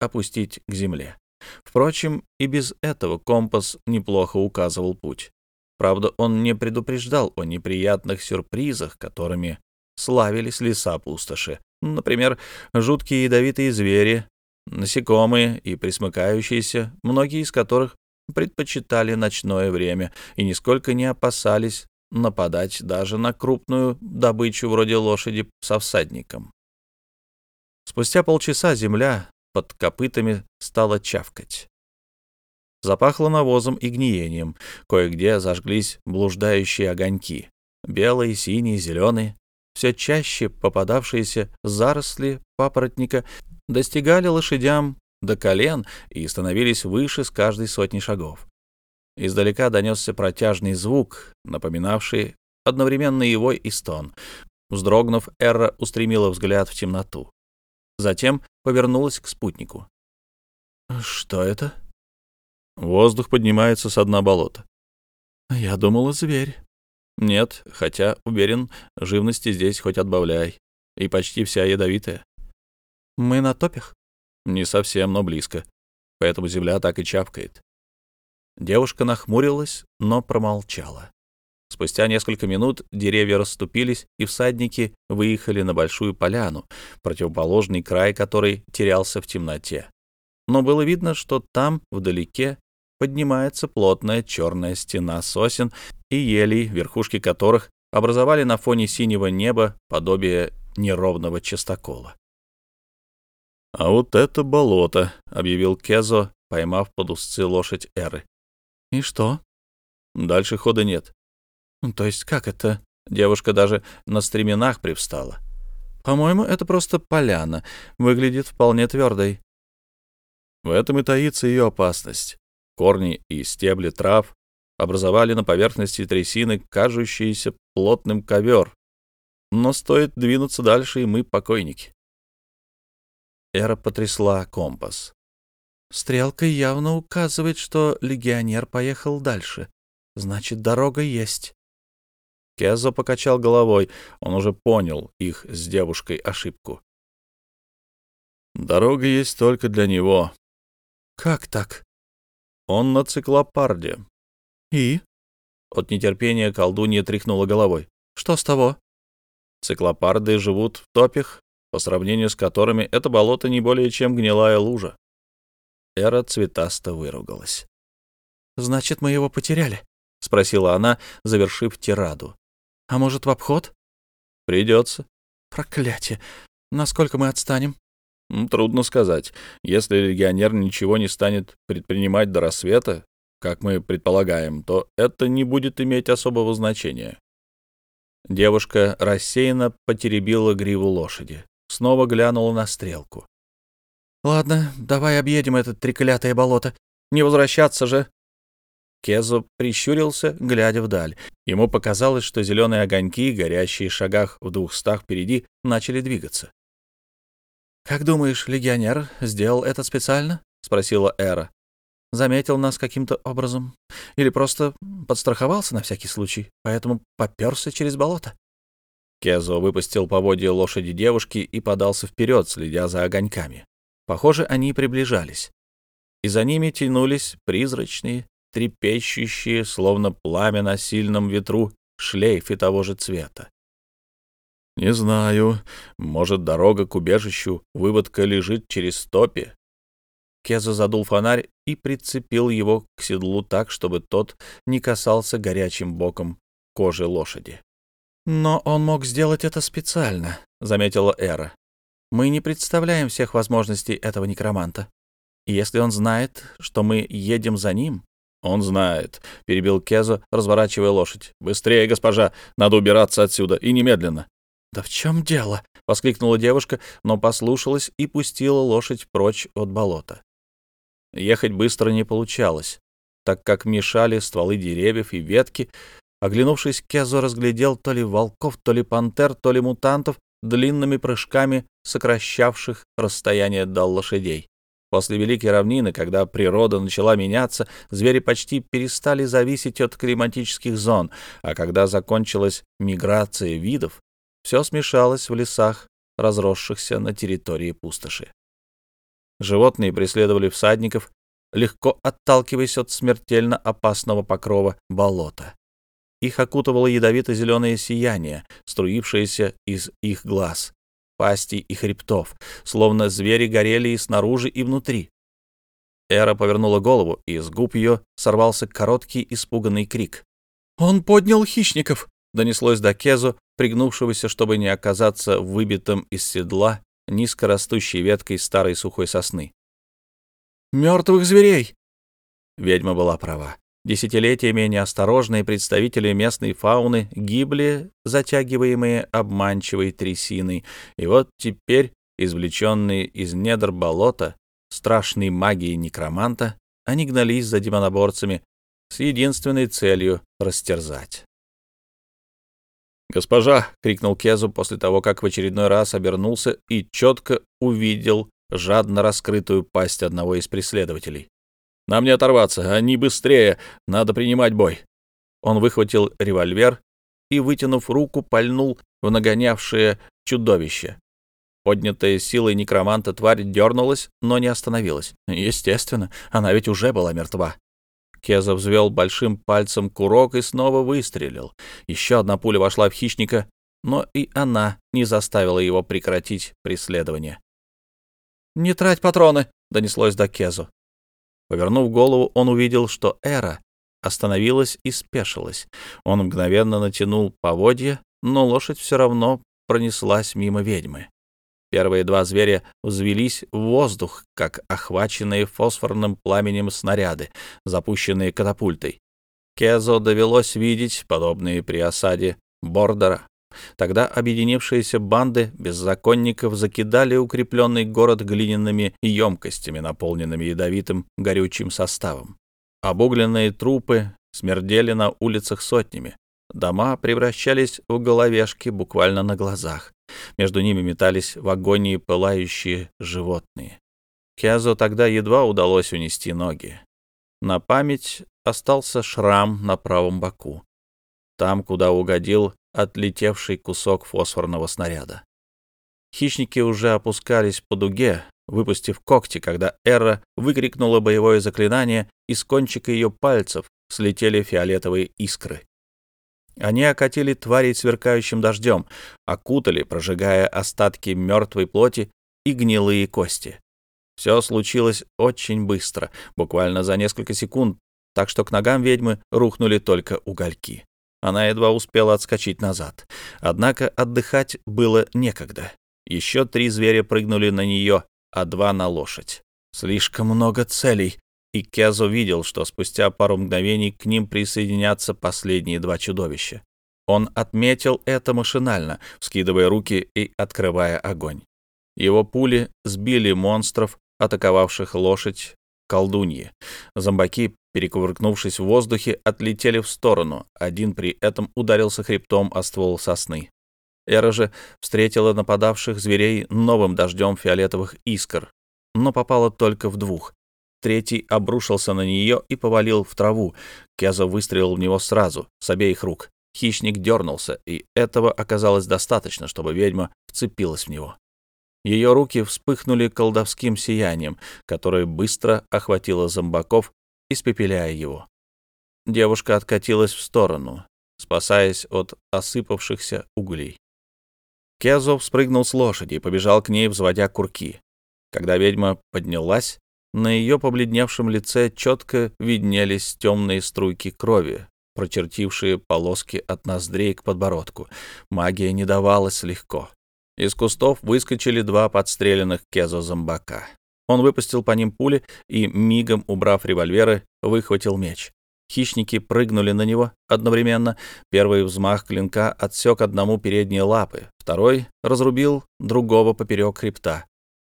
опустить к земле. Впрочем, и без этого компас неплохо указывал путь. Правда, он не предупреждал о неприятных сюрпризах, которыми славились леса пустоши. Например, жуткие ядовитые звери, насекомые и присмыкающиеся, многие из которых предпочитали ночное время и нисколько не опасались нападать даже на крупную добычу вроде лошади со всадником. Спустя полчаса земля под копытами стала чавкать. Запахло навозом и гниением, кое-где зажглись блуждающие огоньки, белые, синие, зеленые, все чаще попадавшиеся заросли папоротника достигали лошадям до колен и становились выше с каждой сотни шагов. Издалека донесся протяжный звук, напоминавший одновременно его и стон. Вздрогнув, Эрра устремила взгляд в темноту. Затем повернулась к спутнику. «Что это?» «Воздух поднимается с дна болота». «Я думала, зверь». «Нет, хотя, уверен, живности здесь хоть отбавляй, и почти вся ядовитая». Мы на топях? Не совсем, но близко. Поэтому земля так и чавкает. Девушка нахмурилась, но промолчала. Спустя несколько минут деревья расступились, и всадники выехали на большую поляну, противоположный край которой терялся в темноте. Но было видно, что там, вдалеке, поднимается плотная черная стена сосен и елей, верхушки которых образовали на фоне синего неба подобие неровного частокола. «А вот это болото», — объявил Кезо, поймав под узцы лошадь Эры. «И что?» «Дальше хода нет». «То есть как это?» Девушка даже на стременах привстала. «По-моему, это просто поляна. Выглядит вполне твердой». В этом и таится ее опасность. Корни и стебли трав образовали на поверхности трясины кажущийся плотным ковер. Но стоит двинуться дальше, и мы покойники. Эра потрясла компас. Стрелка явно указывает, что легионер поехал дальше. Значит, дорога есть. Кезо покачал головой. Он уже понял их с девушкой ошибку. Дорога есть только для него. Как так? Он на циклопарде. И? От нетерпения колдунья тряхнула головой. Что с того? Циклопарды живут в топях по сравнению с которыми это болото не более чем гнилая лужа. Эра цветасто выругалась. «Значит, мы его потеряли?» — спросила она, завершив тираду. «А может, в обход?» «Придется». «Проклятие! Насколько мы отстанем?» «Трудно сказать. Если легионер ничего не станет предпринимать до рассвета, как мы предполагаем, то это не будет иметь особого значения». Девушка рассеянно потеребила гриву лошади, снова глянула на стрелку. «Ладно, давай объедем это треклятое болото. Не возвращаться же!» Кезо прищурился, глядя вдаль. Ему показалось, что зеленые огоньки, горящие в шагах в двухстах впереди, начали двигаться. «Как думаешь, легионер сделал это специально?» — спросила Эра. «Заметил нас каким-то образом? Или просто подстраховался на всякий случай, поэтому попёрся через болото?» Кезо выпустил поводья лошади девушки и подался вперед, следя за огоньками. Похоже, они приближались. И за ними тянулись призрачные, трепещущие, словно пламя на сильном ветру, шлейфы того же цвета. «Не знаю. Может, дорога к убежищу выводка лежит через стопи?» Кеза задул фонарь и прицепил его к седлу так, чтобы тот не касался горячим боком кожи лошади. «Но он мог сделать это специально», — заметила Эра. «Мы не представляем всех возможностей этого некроманта. Если он знает, что мы едем за ним, «Он знает», — перебил Кезо, разворачивая лошадь. «Быстрее, госпожа! Надо убираться отсюда, и немедленно!» «Да в чем дело?» — воскликнула девушка, но послушалась и пустила лошадь прочь от болота. Ехать быстро не получалось, так как мешали стволы деревьев и ветки. Оглянувшись, Кезо разглядел то ли волков, то ли пантер, то ли мутантов, длинными прыжками сокращавших расстояние до лошадей. После Великой равнины, когда природа начала меняться, звери почти перестали зависеть от климатических зон, а когда закончилась миграция видов, все смешалось в лесах, разросшихся на территории пустоши. Животные преследовали всадников, легко отталкиваясь от смертельно опасного покрова болота. Их окутывало ядовито-зеленое сияние, струившееся из их глаз пастей и хребтов, словно звери горели и снаружи, и внутри. Эра повернула голову, и из губ ее сорвался короткий испуганный крик. «Он поднял хищников!» — донеслось до Кезу, пригнувшегося, чтобы не оказаться выбитым из седла низко растущей веткой старой сухой сосны. «Мертвых зверей!» Ведьма была права. Десятилетиями неосторожные представители местной фауны гибли, затягиваемые обманчивой трясиной, и вот теперь, извлеченные из недр болота, страшной магией некроманта, они гнались за демоноборцами с единственной целью — растерзать. «Госпожа!» — крикнул Кезу после того, как в очередной раз обернулся и четко увидел жадно раскрытую пасть одного из преследователей. Нам не оторваться, они быстрее, надо принимать бой. Он выхватил револьвер и, вытянув руку, пальнул в нагонявшее чудовище. Поднятая силой некроманта тварь дернулась, но не остановилась. Естественно, она ведь уже была мертва. Кеза взвел большим пальцем курок и снова выстрелил. Еще одна пуля вошла в хищника, но и она не заставила его прекратить преследование. «Не трать патроны!» — донеслось до Кезу. Повернув голову, он увидел, что Эра остановилась и спешилась. Он мгновенно натянул поводья, но лошадь все равно пронеслась мимо ведьмы. Первые два зверя взвелись в воздух, как охваченные фосфорным пламенем снаряды, запущенные катапультой. Кезо довелось видеть подобные при осаде Бордера. Тогда объединившиеся банды беззаконников закидали укрепленный город глиняными емкостями, наполненными ядовитым горючим составом. Обугленные трупы смердели на улицах сотнями. Дома превращались в головешки буквально на глазах. Между ними метались в агонии пылающие животные. Киазо тогда едва удалось унести ноги. На память остался шрам на правом боку. Там, куда угодил отлетевший кусок фосфорного снаряда. Хищники уже опускались по дуге, выпустив когти, когда Эра выкрикнула боевое заклинание, и с кончика ее пальцев слетели фиолетовые искры. Они окатили тварей сверкающим дождем, окутали, прожигая остатки мертвой плоти и гнилые кости. Все случилось очень быстро. Буквально за несколько секунд так что к ногам ведьмы рухнули только угольки. Она едва успела отскочить назад. Однако отдыхать было некогда. Еще три зверя прыгнули на нее, а два на лошадь. Слишком много целей, и Кезо видел, что спустя пару мгновений к ним присоединятся последние два чудовища. Он отметил это машинально, вскидывая руки и открывая огонь. Его пули сбили монстров, атаковавших лошадь колдуньи. Зомбаки, перекувыркнувшись в воздухе, отлетели в сторону. Один при этом ударился хребтом о ствол сосны. Эра же встретила нападавших зверей новым дождем фиолетовых искр, но попала только в двух. Третий обрушился на нее и повалил в траву. Кеза выстрелил в него сразу, с обеих рук. Хищник дернулся, и этого оказалось достаточно, чтобы ведьма вцепилась в него. Ее руки вспыхнули колдовским сиянием, которое быстро охватило зомбаков, испепеляя его. Девушка откатилась в сторону, спасаясь от осыпавшихся углей. Кезов спрыгнул с лошади и побежал к ней, взводя курки. Когда ведьма поднялась, на ее побледневшем лице четко виднелись темные струйки крови, прочертившие полоски от ноздрей к подбородку. Магия не давалась легко. Из кустов выскочили два подстреленных кезо-зомбака. Он выпустил по ним пули и, мигом убрав револьверы, выхватил меч. Хищники прыгнули на него одновременно. Первый взмах клинка отсек одному передние лапы, второй разрубил другого поперек хребта.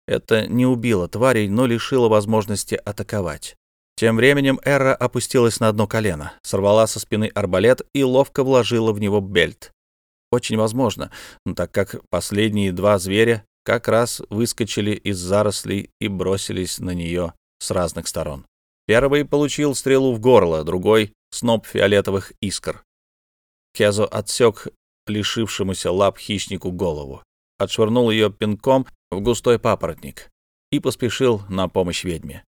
Это не убило тварей, но лишило возможности атаковать. Тем временем Эра опустилась на одно колено, сорвала со спины арбалет и ловко вложила в него бельт. Очень возможно, так как последние два зверя как раз выскочили из зарослей и бросились на нее с разных сторон. Первый получил стрелу в горло, другой — сноп фиолетовых искр. Кезо отсек лишившемуся лап хищнику голову, отшвырнул ее пинком в густой папоротник и поспешил на помощь ведьме.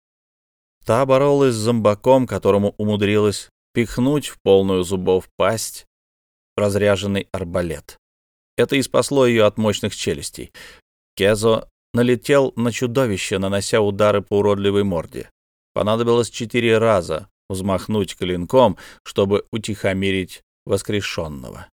Та боролась с зомбаком, которому умудрилась пихнуть в полную зубов пасть разряженный арбалет. Это и спасло ее от мощных челюстей. Кезо налетел на чудовище, нанося удары по уродливой морде. Понадобилось четыре раза взмахнуть клинком, чтобы утихомирить воскрешенного.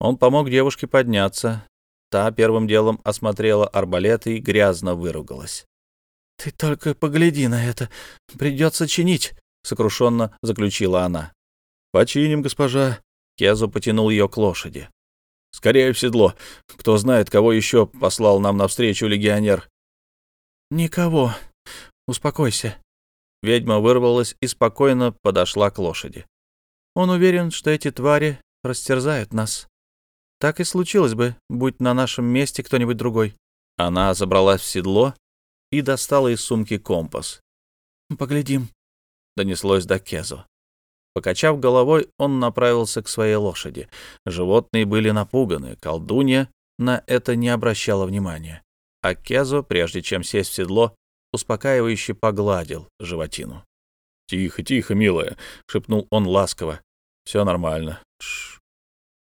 Он помог девушке подняться. Та первым делом осмотрела арбалет и грязно выругалась. — Ты только погляди на это. Придется чинить, — сокрушенно заключила она. — Починим, госпожа. Кезу потянул ее к лошади. — Скорее в седло. Кто знает, кого еще послал нам навстречу легионер. — Никого. Успокойся. Ведьма вырвалась и спокойно подошла к лошади. Он уверен, что эти твари растерзают нас. Так и случилось бы, будь на нашем месте кто-нибудь другой. Она забралась в седло и достала из сумки компас. «Поглядим», — донеслось до Кезо. Покачав головой, он направился к своей лошади. Животные были напуганы, колдунья на это не обращала внимания. А Кезо, прежде чем сесть в седло, успокаивающе погладил животину. «Тихо, тихо, милая», — шепнул он ласково. «Все нормально». Тш.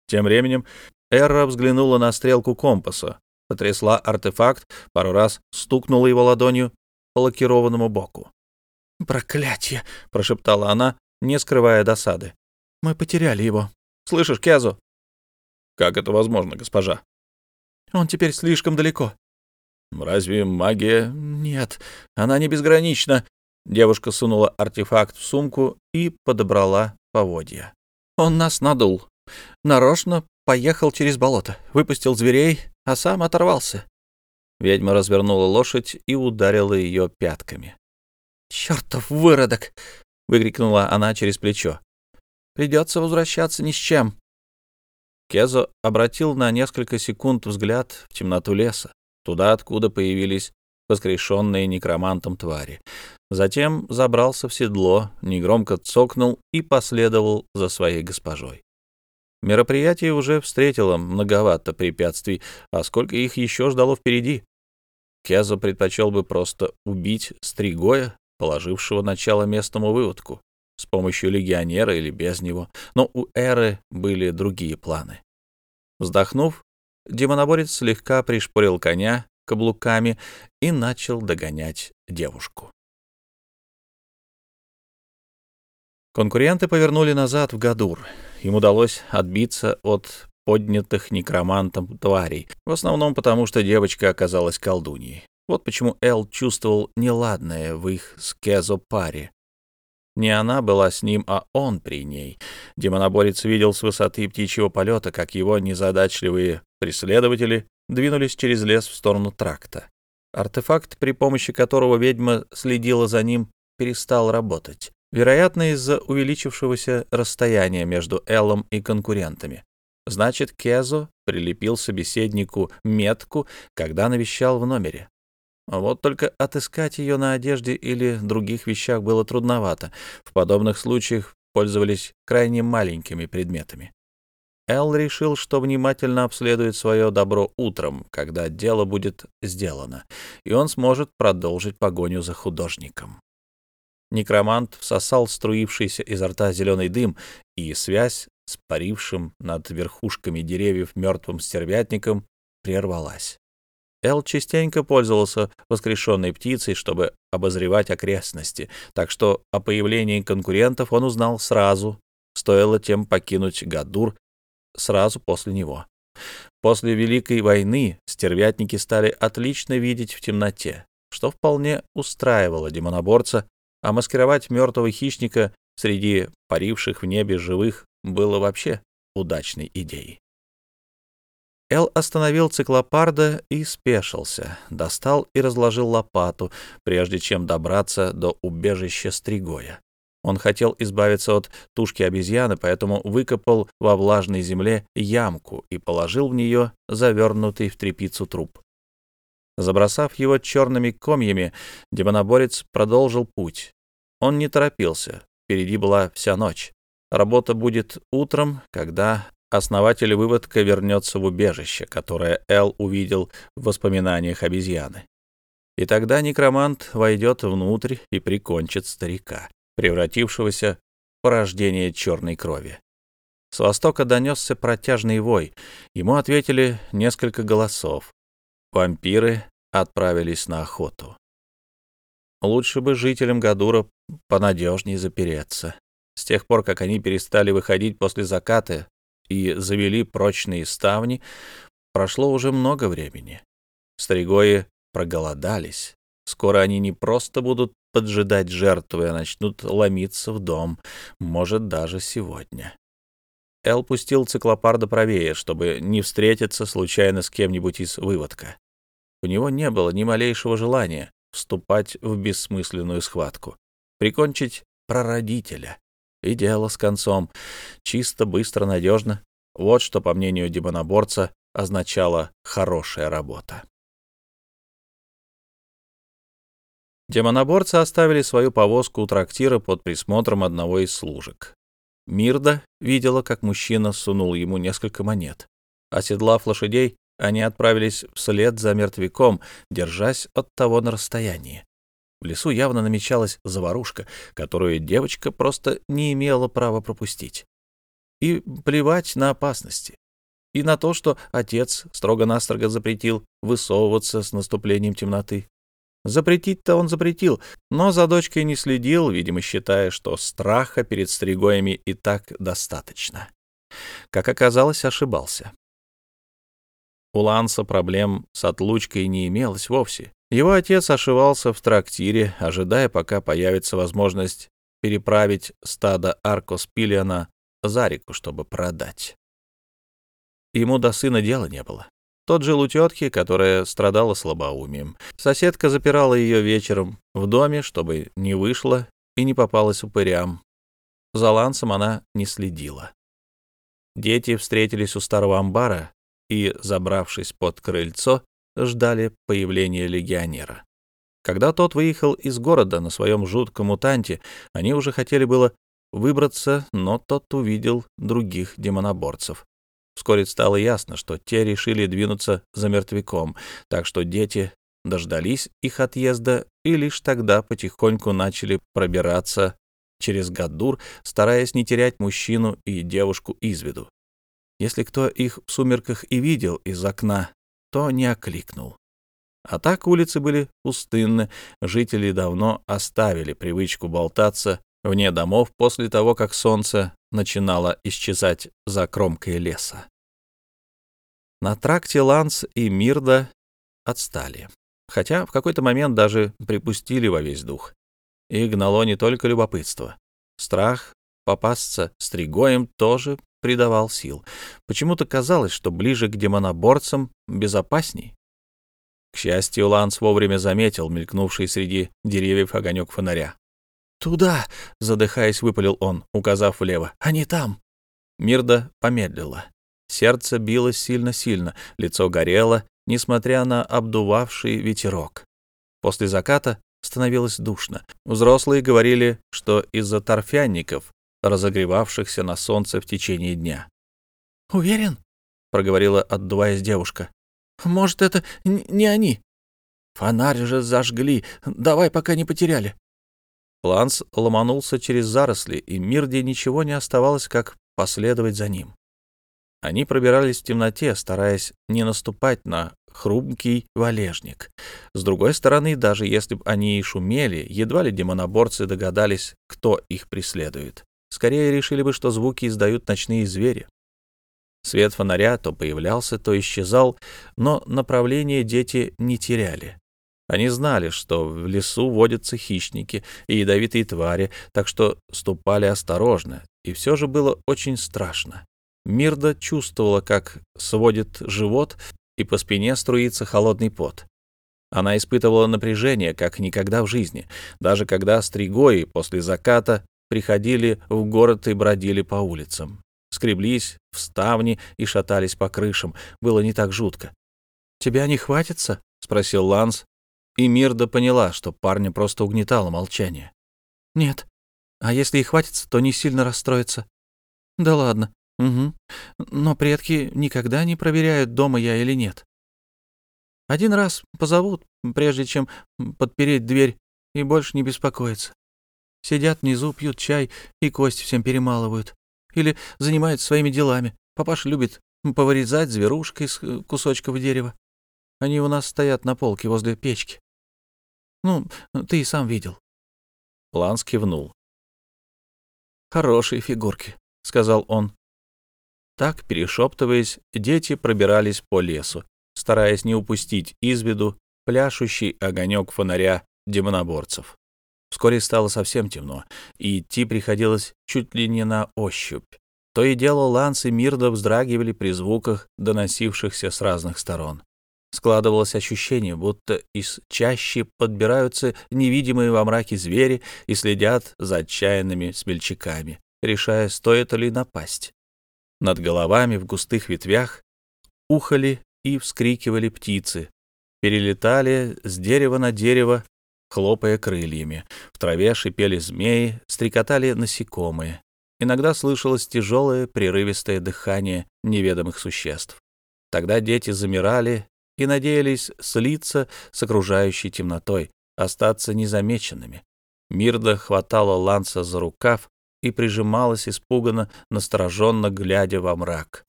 Тем временем Эра взглянула на стрелку компаса, потрясла артефакт, пару раз стукнула его ладонью по лакированному боку. «Проклятье!» — прошептала она, не скрывая досады. «Мы потеряли его. Слышишь, Кезу?» «Как это возможно, госпожа?» «Он теперь слишком далеко. Разве магия? Нет, она не безгранична. Девушка сунула артефакт в сумку и подобрала поводья. Он нас надул. Нарочно поехал через болото, выпустил зверей, а сам оторвался. Ведьма развернула лошадь и ударила ее пятками. «Чертов выродок!» — выкрикнула она через плечо. «Придется возвращаться ни с чем». Кезо обратил на несколько секунд взгляд в темноту леса туда, откуда появились воскрешенные некромантом твари. Затем забрался в седло, негромко цокнул и последовал за своей госпожой. Мероприятие уже встретило многовато препятствий, а сколько их еще ждало впереди. Кеза предпочел бы просто убить Стригоя, положившего начало местному выводку, с помощью легионера или без него, но у Эры были другие планы. Вздохнув, демоноборец слегка пришпорил коня каблуками и начал догонять девушку. Конкуренты повернули назад в Гадур. Им удалось отбиться от поднятых некромантом тварей, в основном потому, что девочка оказалась колдуньей. Вот почему Эл чувствовал неладное в их с Кезо паре. Не она была с ним, а он при ней. Демоноборец видел с высоты птичьего полета, как его незадачливые преследователи двинулись через лес в сторону тракта. Артефакт, при помощи которого ведьма следила за ним, перестал работать. Вероятно, из-за увеличившегося расстояния между Эллом и конкурентами. Значит, Кезо прилепил собеседнику метку, когда навещал в номере. Вот только отыскать ее на одежде или других вещах было трудновато. В подобных случаях пользовались крайне маленькими предметами. Эл решил, что внимательно обследует свое добро утром, когда дело будет сделано, и он сможет продолжить погоню за художником. Некромант всосал струившийся изо рта зеленый дым, и связь с парившим над верхушками деревьев мертвым стервятником прервалась. Эл частенько пользовался воскрешенной птицей, чтобы обозревать окрестности, так что о появлении конкурентов он узнал сразу, стоило тем покинуть Гадур сразу после него. После Великой войны стервятники стали отлично видеть в темноте, что вполне устраивало демоноборца, а маскировать мертвого хищника среди паривших в небе живых было вообще удачной идеей. Эл остановил циклопарда и спешился, достал и разложил лопату, прежде чем добраться до убежища Стригоя. Он хотел избавиться от тушки обезьяны, поэтому выкопал во влажной земле ямку и положил в нее завернутый в тряпицу труп. Забросав его черными комьями, демоноборец продолжил путь. Он не торопился, впереди была вся ночь. Работа будет утром, когда основатель выводка вернется в убежище, которое Эл увидел в воспоминаниях обезьяны. И тогда некромант войдет внутрь и прикончит старика превратившегося в порождение черной крови. С востока донесся протяжный вой. Ему ответили несколько голосов. Вампиры отправились на охоту. Лучше бы жителям Гадура понадежнее запереться. С тех пор, как они перестали выходить после заката и завели прочные ставни, прошло уже много времени. Стригои проголодались. Скоро они не просто будут поджидать жертвы, а начнут ломиться в дом, может, даже сегодня. Эл пустил циклопарда правее, чтобы не встретиться случайно с кем-нибудь из выводка. У него не было ни малейшего желания вступать в бессмысленную схватку, прикончить прародителя. И дело с концом. Чисто, быстро, надежно. Вот что, по мнению демоноборца, означала хорошая работа. Демоноборцы оставили свою повозку у трактира под присмотром одного из служек. Мирда видела, как мужчина сунул ему несколько монет. Оседлав лошадей, они отправились вслед за мертвяком, держась от того на расстоянии. В лесу явно намечалась заварушка, которую девочка просто не имела права пропустить. И плевать на опасности. И на то, что отец строго-настрого запретил высовываться с наступлением темноты. Запретить-то он запретил, но за дочкой не следил, видимо, считая, что страха перед стригоями и так достаточно. Как оказалось, ошибался. У Ланса проблем с отлучкой не имелось вовсе. Его отец ошивался в трактире, ожидая, пока появится возможность переправить стадо Аркос-Пиллиана за реку, чтобы продать. Ему до сына дела не было. Тот жил у тетки, которая страдала слабоумием. Соседка запирала ее вечером в доме, чтобы не вышла и не попалась упырям. За лансом она не следила. Дети встретились у старого амбара и, забравшись под крыльцо, ждали появления легионера. Когда тот выехал из города на своем жутком мутанте, они уже хотели было выбраться, но тот увидел других демоноборцев. Вскоре стало ясно, что те решили двинуться за мертвяком, так что дети дождались их отъезда и лишь тогда потихоньку начали пробираться через Гадур, стараясь не терять мужчину и девушку из виду. Если кто их в сумерках и видел из окна, то не окликнул. А так улицы были пустынны, жители давно оставили привычку болтаться вне домов после того, как солнце начинало исчезать за кромкой леса. На тракте Ланс и Мирда отстали, хотя в какой-то момент даже припустили во весь дух. И гнало не только любопытство. Страх попасться стригоем тоже придавал сил. Почему-то казалось, что ближе к демоноборцам безопасней. К счастью, Ланс вовремя заметил мелькнувший среди деревьев огонек фонаря. «Туда!» — задыхаясь, выпалил он, указав влево. «Они там!» Мирда помедлила. Сердце билось сильно-сильно, лицо горело, несмотря на обдувавший ветерок. После заката становилось душно. Взрослые говорили, что из-за торфянников, разогревавшихся на солнце в течение дня. «Уверен?» — проговорила, отдуваясь девушка. «Может, это не они? Фонарь же зажгли. Давай, пока не потеряли». Ланс ломанулся через заросли, и Мирде ничего не оставалось, как последовать за ним. Они пробирались в темноте, стараясь не наступать на хрупкий валежник. С другой стороны, даже если бы они и шумели, едва ли демоноборцы догадались, кто их преследует. Скорее решили бы, что звуки издают ночные звери. Свет фонаря то появлялся, то исчезал, но направление дети не теряли. Они знали, что в лесу водятся хищники и ядовитые твари, так что ступали осторожно, и все же было очень страшно. Мирда чувствовала, как сводит живот, и по спине струится холодный пот. Она испытывала напряжение, как никогда в жизни, даже когда стригои после заката приходили в город и бродили по улицам. Скреблись в ставни и шатались по крышам. Было не так жутко. «Тебя не хватится?» — спросил Ланс, и Мирда поняла, что парня просто угнетало молчание. «Нет. А если и хватится, то не сильно расстроится». «Да ладно. Угу. Но предки никогда не проверяют, дома я или нет. Один раз позовут, прежде чем подпереть дверь, и больше не беспокоиться. Сидят внизу, пьют чай и кость всем перемалывают. Или занимаются своими делами. Папаша любит повырезать зверушкой из э, кусочков дерева. Они у нас стоят на полке возле печки. Ну, ты и сам видел. Ланс кивнул. «Хорошие фигурки», — сказал он. Так, перешептываясь, дети пробирались по лесу, стараясь не упустить из виду пляшущий огонек фонаря демоноборцев. Вскоре стало совсем темно, и идти приходилось чуть ли не на ощупь. То и дело Ланс и Мирда вздрагивали при звуках, доносившихся с разных сторон. Складывалось ощущение, будто из чащи подбираются невидимые во мраке звери и следят за отчаянными смельчаками, решая, стоит ли напасть. Над головами в густых ветвях ухали и вскрикивали птицы, перелетали с дерева на дерево, хлопая крыльями. В траве шипели змеи, стрекотали насекомые. Иногда слышалось тяжелое, прерывистое дыхание неведомых существ. Тогда дети замирали и надеялись слиться с окружающей темнотой, остаться незамеченными. Мирда хватала Ланса за рукав, и прижималась испуганно, настороженно глядя во мрак.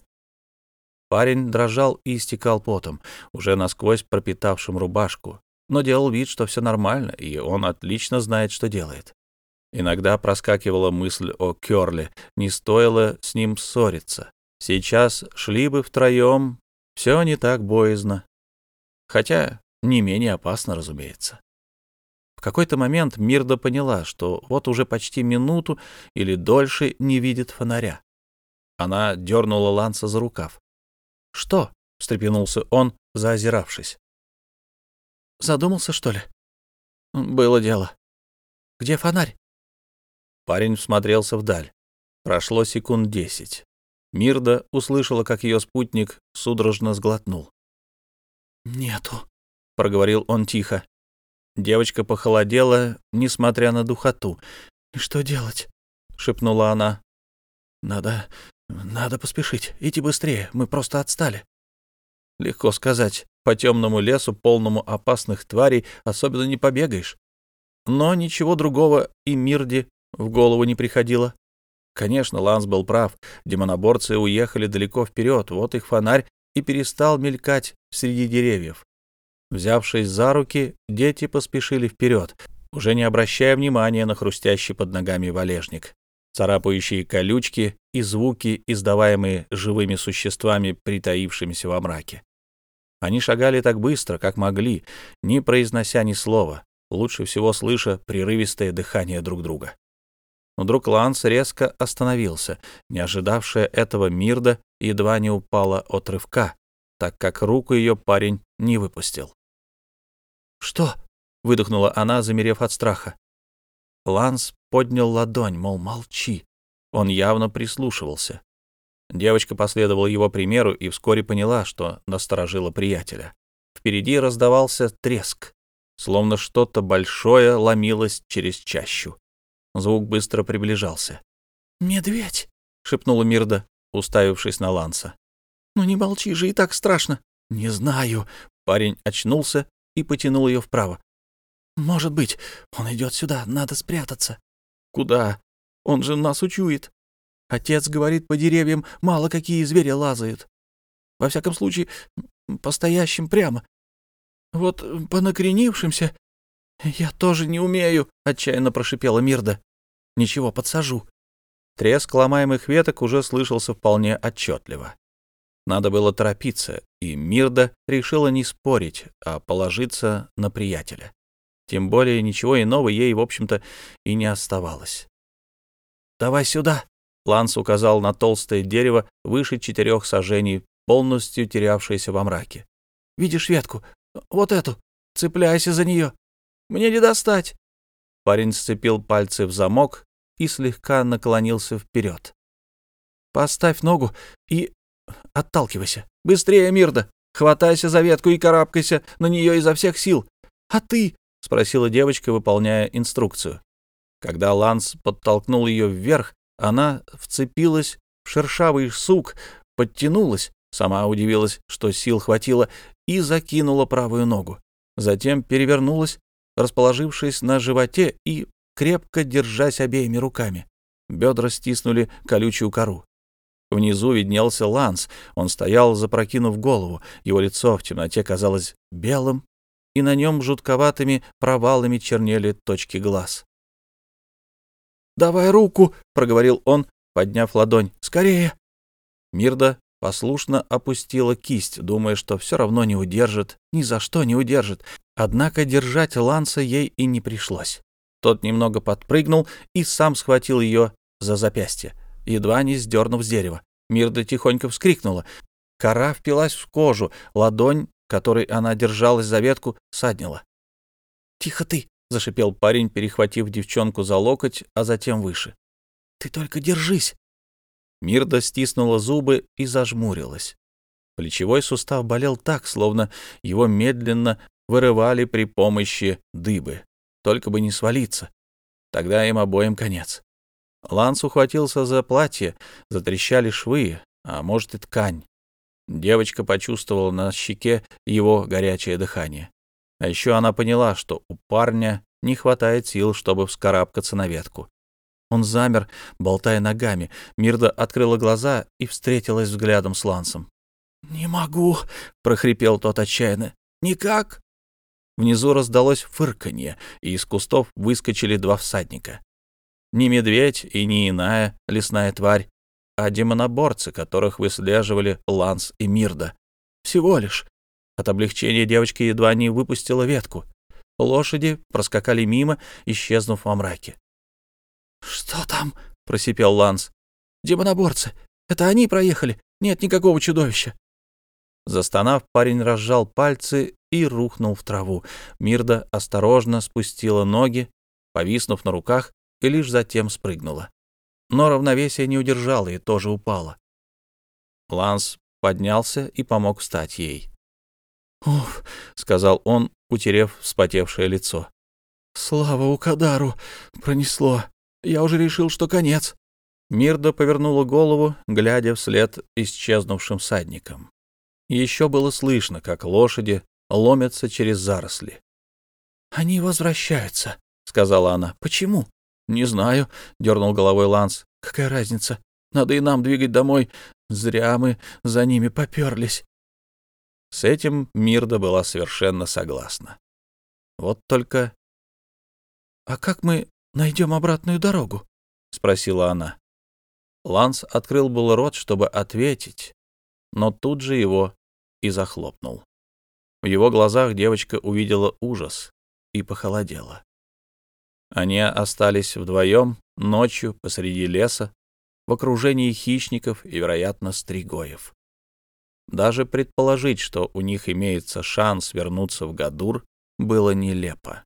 Парень дрожал и истекал потом, уже насквозь пропитавшим рубашку, но делал вид, что все нормально, и он отлично знает, что делает. Иногда проскакивала мысль о Кёрле, не стоило с ним ссориться. Сейчас шли бы втроем, все не так боязно. Хотя не менее опасно, разумеется. В какой-то момент Мирда поняла, что вот уже почти минуту или дольше не видит фонаря. Она дернула Ланса за рукав. «Что?» — встрепенулся он, заозиравшись. «Задумался, что ли?» «Было дело. Где фонарь?» Парень всмотрелся вдаль. Прошло секунд десять. Мирда услышала, как ее спутник судорожно сглотнул. «Нету», — проговорил он тихо. Девочка похолодела, несмотря на духоту. «Что делать?» — шепнула она. «Надо... надо поспешить. Идти быстрее. Мы просто отстали». Легко сказать. По темному лесу, полному опасных тварей, особенно не побегаешь. Но ничего другого и Мирде в голову не приходило. Конечно, Ланс был прав. Демоноборцы уехали далеко вперед, вот их фонарь и перестал мелькать среди деревьев. Взявшись за руки, дети поспешили вперед. уже не обращая внимания на хрустящий под ногами валежник, царапающие колючки и звуки, издаваемые живыми существами, притаившимися во мраке. Они шагали так быстро, как могли, не произнося ни слова, лучше всего слыша прерывистое дыхание друг друга. Но вдруг Ланс резко остановился, не ожидавшая этого Мирда едва не упала от рывка, так как руку ее парень не выпустил. «Что?» — выдохнула она, замерев от страха. Ланс поднял ладонь, мол, молчи. Он явно прислушивался. Девочка последовала его примеру и вскоре поняла, что насторожила приятеля. Впереди раздавался треск, словно что-то большое ломилось через чащу. Звук быстро приближался. «Медведь!» — шепнула Мирда, уставившись на Ланса. «Ну не молчи же, и так страшно!» «Не знаю!» — парень очнулся и потянул ее вправо. «Может быть, он идет сюда, надо спрятаться». «Куда? Он же нас учует». Отец говорит, по деревьям мало какие звери лазают. Во всяком случае, по стоящим прямо. Вот по накренившимся я тоже не умею, — отчаянно прошипела Мирда. Ничего, подсажу. Треск ломаемых веток уже слышался вполне отчетливо. Надо было торопиться, и Мирда решила не спорить, а положиться на приятеля. Тем более ничего иного ей, в общем-то, и не оставалось. «Давай сюда!» Ланс указал на толстое дерево выше четырех сажений, полностью терявшееся во мраке. «Видишь ветку? Вот эту. Цепляйся за нее. Мне не достать». Парень сцепил пальцы в замок и слегка наклонился вперед. «Поставь ногу и отталкивайся. Быстрее, Мирда! Хватайся за ветку и карабкайся на нее изо всех сил. А ты?» — спросила девочка, выполняя инструкцию. Когда Ланс подтолкнул ее вверх, она вцепилась в шершавый сук, подтянулась, сама удивилась, что сил хватило, и закинула правую ногу. Затем перевернулась, расположившись на животе и крепко держась обеими руками. Бедра стиснули колючую кору. Внизу виднелся Ланс. Он стоял, запрокинув голову. Его лицо в темноте казалось белым, и на нем жутковатыми провалами чернели точки глаз. «Давай руку!» — проговорил он, подняв ладонь. «Скорее!» Мирда послушно опустила кисть, думая, что все равно не удержит, ни за что не удержит. Однако держать Ланса ей и не пришлось. Тот немного подпрыгнул и сам схватил ее за запястье, едва не сдернув с дерева. Мирда тихонько вскрикнула. Кора впилась в кожу, ладонь, которой она держалась за ветку, саднила. «Тихо ты!» Зашипел парень, перехватив девчонку за локоть, а затем выше. Ты только держись. Мирда стиснула зубы и зажмурилась. Плечевой сустав болел так, словно его медленно вырывали при помощи дыбы. Только бы не свалиться. Тогда им обоим конец. Ланс ухватился за платье, затрещали швы, а может и ткань. Девочка почувствовала на щеке его горячее дыхание. А еще она поняла, что у парня не хватает сил, чтобы вскарабкаться на ветку. Он замер, болтая ногами. Мирда открыла глаза и встретилась взглядом с Лансом. «Не могу!» — прохрипел тот отчаянно. «Никак!» Внизу раздалось фырканье, и из кустов выскочили два всадника. Не медведь и не иная лесная тварь, а демоноборцы, которых выслеживали Ланс и Мирда. Всего лишь. От облегчения девочка едва не выпустила ветку. Лошади проскакали мимо, исчезнув во мраке. «Что там?» — просипел Ланс. «Демоноборцы. Это они проехали. Нет никакого чудовища». Застонав, парень разжал пальцы и рухнул в траву. Мирда осторожно спустила ноги, повиснув на руках, и лишь затем спрыгнула. Но равновесие не удержало и тоже упало. Ланс поднялся и помог встать ей. «Уф», — сказал он, утерев вспотевшее лицо. «Слава Укадару! Пронесло. Я уже решил, что конец». Мирда повернула голову, глядя вслед исчезнувшим всадникам. Еще было слышно, как лошади ломятся через заросли. «Они возвращаются», — сказала она. «Почему?» «Не знаю», — дернул головой Ланс. «Какая разница? Надо и нам двигать домой. Зря мы за ними поперлись». С этим Мирда была совершенно согласна. Вот только «А как мы найдем обратную дорогу?» — спросила она. Ланс открыл был рот, чтобы ответить, но тут же его и захлопнул. В его глазах девочка увидела ужас и похолодела. Они остались вдвоем ночью посреди леса в окружении хищников и, вероятно, стригоев. Даже предположить, что у них имеется шанс вернуться в Гадур, было нелепо.